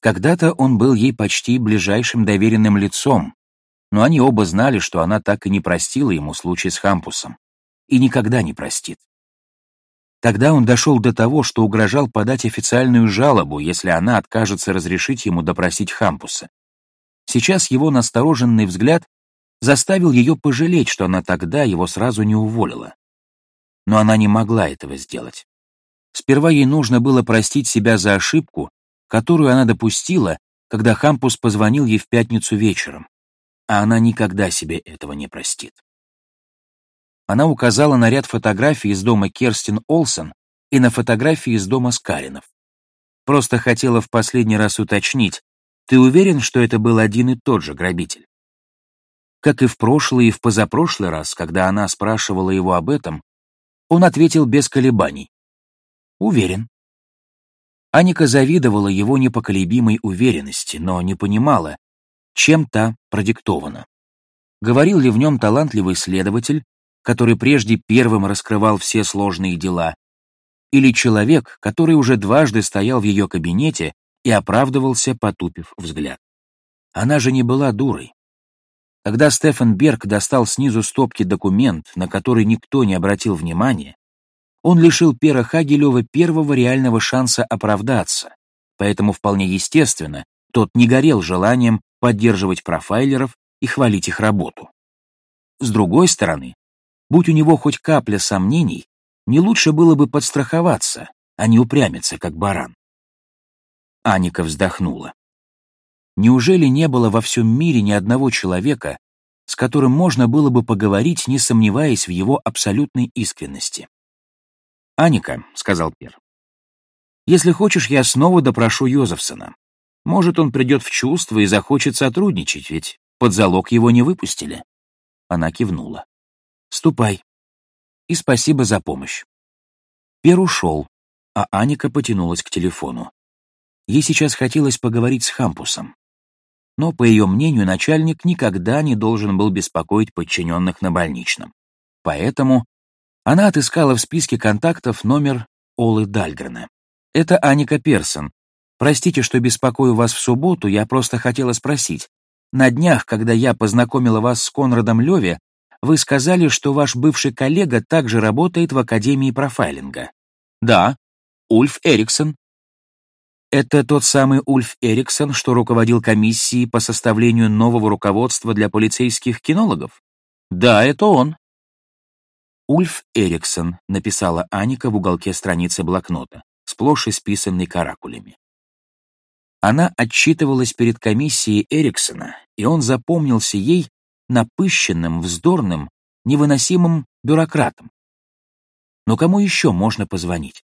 Когда-то он был ей почти ближайшим доверенным лицом, но они оба знали, что она так и не простила ему случай с Хампусом. И никогда не простит. Тогда он дошел до того, что угрожал подать официальную жалобу, если она откажется разрешить ему допросить Хампуса. Сейчас его настороженный взгляд заставил ее пожалеть, что она тогда его сразу не уволила. Но она не могла этого сделать. Сперва ей нужно было простить себя за ошибку, которую она допустила, когда Хампус позвонил ей в пятницу вечером а она никогда себе этого не простит. Она указала на ряд фотографий из дома Керстин Олсен и на фотографии из дома Скаринов. Просто хотела в последний раз уточнить, ты уверен, что это был один и тот же грабитель? Как и в прошлый и в позапрошлый раз, когда она спрашивала его об этом, он ответил без колебаний. Уверен. Аника завидовала его непоколебимой уверенности, но не понимала, чем та продиктована. Говорил ли в нем талантливый следователь, который прежде первым раскрывал все сложные дела, или человек, который уже дважды стоял в ее кабинете и оправдывался, потупив взгляд. Она же не была дурой. Когда Стефан Берг достал снизу стопки документ, на который никто не обратил внимания, он лишил Пера Хагелева первого реального шанса оправдаться, поэтому вполне естественно, тот не горел желанием поддерживать профайлеров и хвалить их работу. С другой стороны, Будь у него хоть капля сомнений, не лучше было бы подстраховаться, а не упрямиться, как баран. Аника вздохнула. Неужели не было во всем мире ни одного человека, с которым можно было бы поговорить, не сомневаясь в его абсолютной искренности? «Аника», — сказал Пер, — «если хочешь, я снова допрошу Йозефсона. Может, он придет в чувство и захочет сотрудничать, ведь под залог его не выпустили». Она кивнула. «Ступай. И спасибо за помощь». Пер ушел, а Аника потянулась к телефону. Ей сейчас хотелось поговорить с Хампусом. Но, по ее мнению, начальник никогда не должен был беспокоить подчиненных на больничном. Поэтому она отыскала в списке контактов номер Олы Дальгрена. «Это Аника Персон. Простите, что беспокою вас в субботу, я просто хотела спросить. На днях, когда я познакомила вас с Конрадом Леви, вы сказали, что ваш бывший коллега также работает в Академии профайлинга. Да, Ульф Эриксон. Это тот самый Ульф Эриксон, что руководил комиссией по составлению нового руководства для полицейских кинологов? Да, это он. Ульф Эриксон, написала Аника в уголке страницы блокнота, сплошь исписанной каракулями. Она отчитывалась перед комиссией Эриксона, и он запомнился ей напыщенным, вздорным, невыносимым бюрократом. Но кому еще можно позвонить?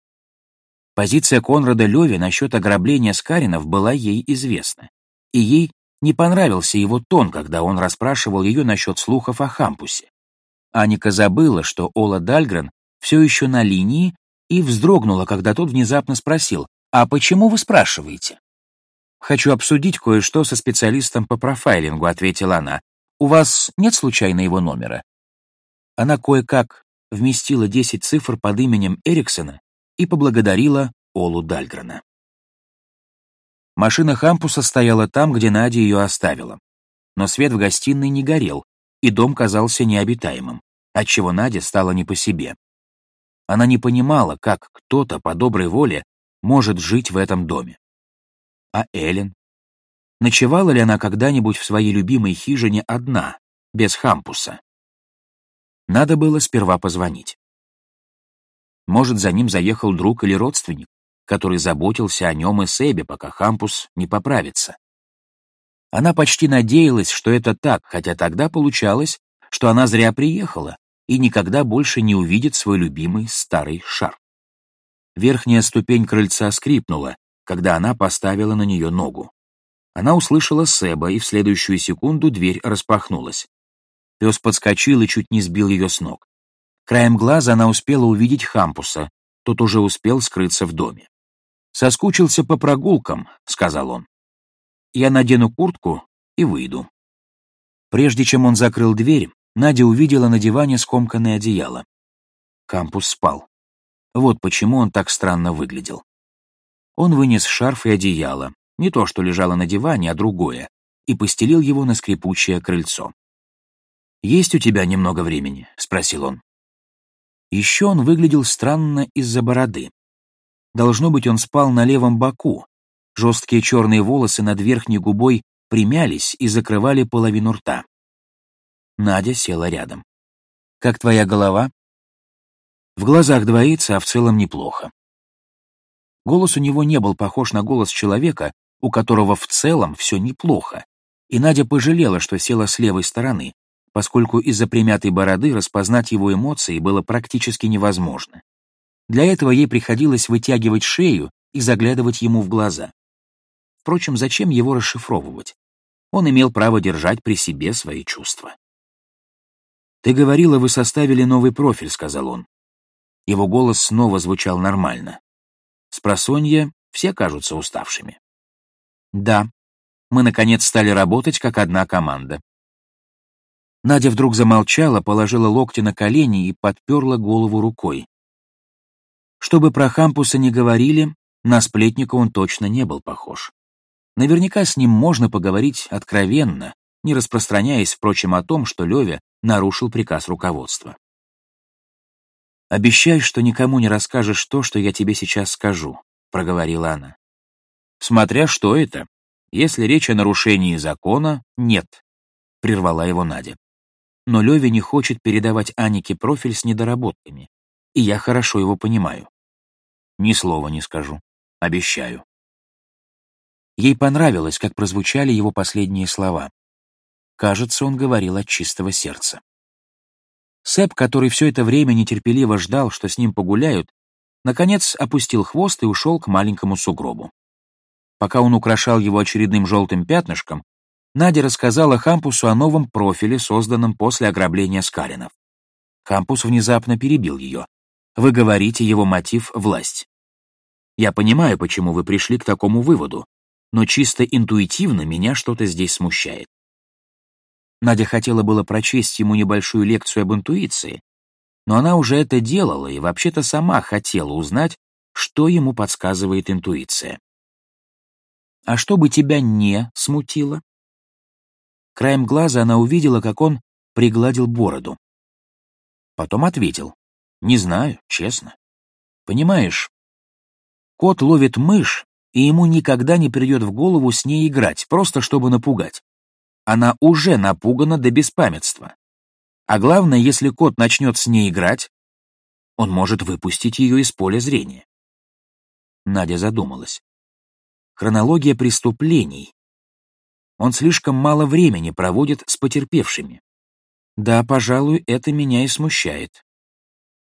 Позиция Конрада Леви насчет ограбления Скаринов была ей известна, и ей не понравился его тон, когда он расспрашивал ее насчет слухов о Хампусе. Аника забыла, что Ола Дальгрен все еще на линии, и вздрогнула, когда тот внезапно спросил, «А почему вы спрашиваете?» «Хочу обсудить кое-что со специалистом по профайлингу», — ответила она. «У вас нет случайно его номера?» Она кое-как вместила 10 цифр под именем Эриксона и поблагодарила Олу Дальгрена. Машина Хампуса стояла там, где Надя ее оставила. Но свет в гостиной не горел, и дом казался необитаемым, отчего Надя стала не по себе. Она не понимала, как кто-то по доброй воле может жить в этом доме. А Эллен? Ночевала ли она когда-нибудь в своей любимой хижине одна, без Хампуса? Надо было сперва позвонить. Может, за ним заехал друг или родственник, который заботился о нем и Себе, пока Хампус не поправится. Она почти надеялась, что это так, хотя тогда получалось, что она зря приехала и никогда больше не увидит свой любимый старый шар. Верхняя ступень крыльца скрипнула, когда она поставила на нее ногу. Она услышала Себа, и в следующую секунду дверь распахнулась. Пес подскочил и чуть не сбил ее с ног. Краем глаза она успела увидеть Хампуса, тот уже успел скрыться в доме. «Соскучился по прогулкам», — сказал он. «Я надену куртку и выйду». Прежде чем он закрыл дверь, Надя увидела на диване скомканное одеяло. Кампус спал. Вот почему он так странно выглядел. Он вынес шарф и одеяло, не то, что лежало на диване, а другое, и постелил его на скрипучее крыльцо. «Есть у тебя немного времени?» — спросил он. Еще он выглядел странно из-за бороды. Должно быть, он спал на левом боку. Жесткие черные волосы над верхней губой примялись и закрывали половину рта. Надя села рядом. «Как твоя голова?» В глазах двоится, а в целом неплохо. Голос у него не был похож на голос человека, у которого в целом все неплохо, и Надя пожалела, что села с левой стороны, поскольку из-за примятой бороды распознать его эмоции было практически невозможно. Для этого ей приходилось вытягивать шею и заглядывать ему в глаза. Впрочем, зачем его расшифровывать? Он имел право держать при себе свои чувства. «Ты говорила, вы составили новый профиль», — сказал он. Его голос снова звучал нормально. С просонья все кажутся уставшими. «Да, мы, наконец, стали работать как одна команда. Надя вдруг замолчала, положила локти на колени и подперла голову рукой. Чтобы про Хампуса не говорили, на сплетника он точно не был похож. Наверняка с ним можно поговорить откровенно, не распространяясь, впрочем, о том, что Левя нарушил приказ руководства. «Обещай, что никому не расскажешь то, что я тебе сейчас скажу», — проговорила она. «Смотря что это. Если речь о нарушении закона, нет», — прервала его Надя. но Леви не хочет передавать Анике профиль с недоработками, и я хорошо его понимаю. Ни слова не скажу. Обещаю. Ей понравилось, как прозвучали его последние слова. Кажется, он говорил от чистого сердца. Сэп, который все это время нетерпеливо ждал, что с ним погуляют, наконец опустил хвост и ушел к маленькому сугробу. Пока он украшал его очередным желтым пятнышком, Надя рассказала Хампусу о новом профиле, созданном после ограбления Скалинов. Хампус внезапно перебил ее. «Вы говорите, его мотив — власть. Я понимаю, почему вы пришли к такому выводу, но чисто интуитивно меня что-то здесь смущает. Надя хотела было прочесть ему небольшую лекцию об интуиции, но она уже это делала и вообще-то сама хотела узнать, что ему подсказывает интуиция. «А что бы тебя не смутило?» Краем глаза она увидела, как он пригладил бороду. Потом ответил. «Не знаю, честно. Понимаешь, кот ловит мышь, и ему никогда не придет в голову с ней играть, просто чтобы напугать. Она уже напугана до беспамятства. А главное, если кот начнет с ней играть, он может выпустить ее из поля зрения. Надя задумалась. Хронология преступлений. Он слишком мало времени проводит с потерпевшими. Да, пожалуй, это меня и смущает.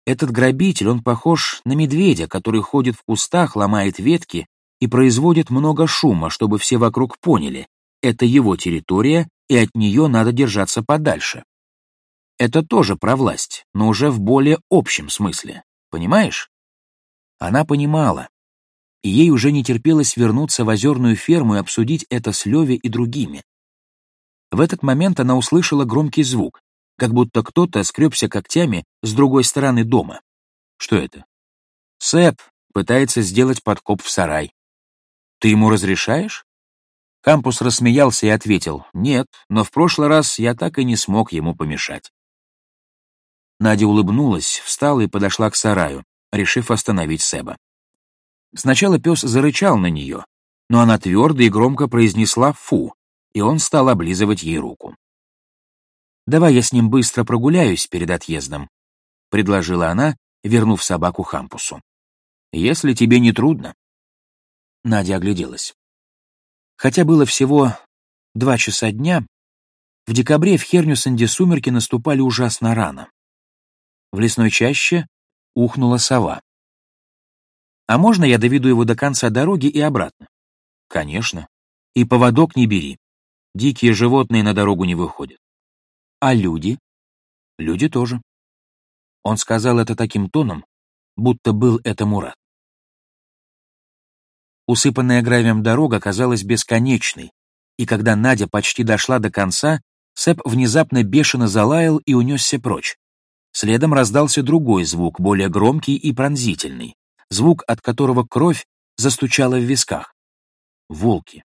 Этот грабитель, он похож на медведя, который ходит в кустах, ломает ветки и производит много шума, чтобы все вокруг поняли, это его территория, и от нее надо держаться подальше. Это тоже про власть, но уже в более общем смысле. Понимаешь? Она понимала, и ей уже не терпелось вернуться в озерную ферму и обсудить это с Леви и другими. В этот момент она услышала громкий звук, как будто кто-то скребся когтями с другой стороны дома. Что это? Сэп пытается сделать подкоп в сарай. Ты ему разрешаешь? Кампус рассмеялся и ответил, нет, но в прошлый раз я так и не смог ему помешать. Надя улыбнулась, встала и подошла к сараю, решив остановить Себа. Сначала пес зарычал на нее, но она твердо и громко произнесла «фу», и он стал облизывать ей руку. «Давай я с ним быстро прогуляюсь перед отъездом», — предложила она, вернув собаку Хампусу. «Если тебе не трудно». Надя огляделась. Хотя было всего два часа дня, в декабре в Хернюсенде сумерки наступали ужасно рано. В лесной чаще ухнула сова. «А можно я доведу его до конца дороги и обратно?» «Конечно. И поводок не бери. Дикие животные на дорогу не выходят». «А люди?» «Люди тоже». Он сказал это таким тоном, будто был это Мурат. Усыпанная гравием дорога казалась бесконечной, и когда Надя почти дошла до конца, Сэп внезапно бешено залаял и унесся прочь. Следом раздался другой звук, более громкий и пронзительный, звук, от которого кровь застучала в висках. Волки.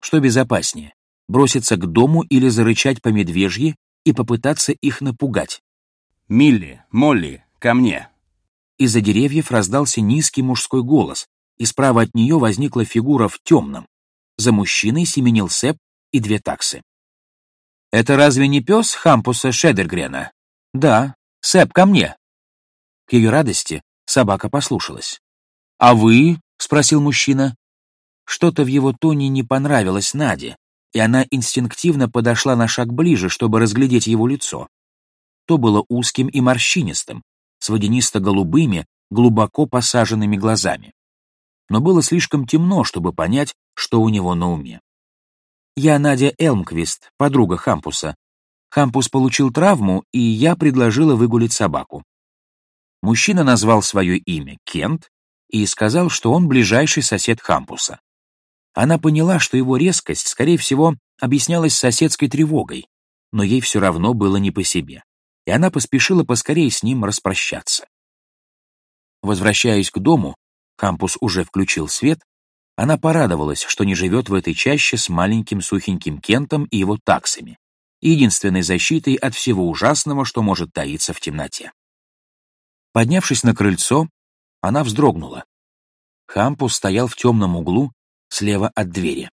Что безопаснее, броситься к дому или зарычать по медвежьи и попытаться их напугать? «Милли, Молли, ко мне!» Из-за деревьев раздался низкий мужской голос, и справа от нее возникла фигура в темном. За мужчиной семенил Сэп и две таксы. «Это разве не пес Хампуса Шедергрена?» «Да. Сэп, ко мне!» К ее радости собака послушалась. «А вы?» — спросил мужчина. Что-то в его тоне не понравилось Наде, и она инстинктивно подошла на шаг ближе, чтобы разглядеть его лицо. То было узким и морщинистым, с водянисто-голубыми, глубоко посаженными глазами но было слишком темно, чтобы понять, что у него на уме. «Я Надя Элмквист, подруга Хампуса. Хампус получил травму, и я предложила выгулить собаку». Мужчина назвал свое имя Кент и сказал, что он ближайший сосед Хампуса. Она поняла, что его резкость, скорее всего, объяснялась соседской тревогой, но ей все равно было не по себе, и она поспешила поскорее с ним распрощаться. Возвращаясь к дому, Кампус уже включил свет, она порадовалась, что не живет в этой чаще с маленьким сухеньким Кентом и его таксами, единственной защитой от всего ужасного, что может таиться в темноте. Поднявшись на крыльцо, она вздрогнула. Хампус стоял в темном углу, слева от двери.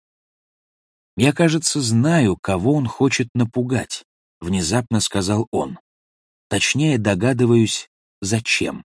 Я, кажется, знаю, кого он хочет напугать. — внезапно сказал он. Точнее, догадываюсь, зачем.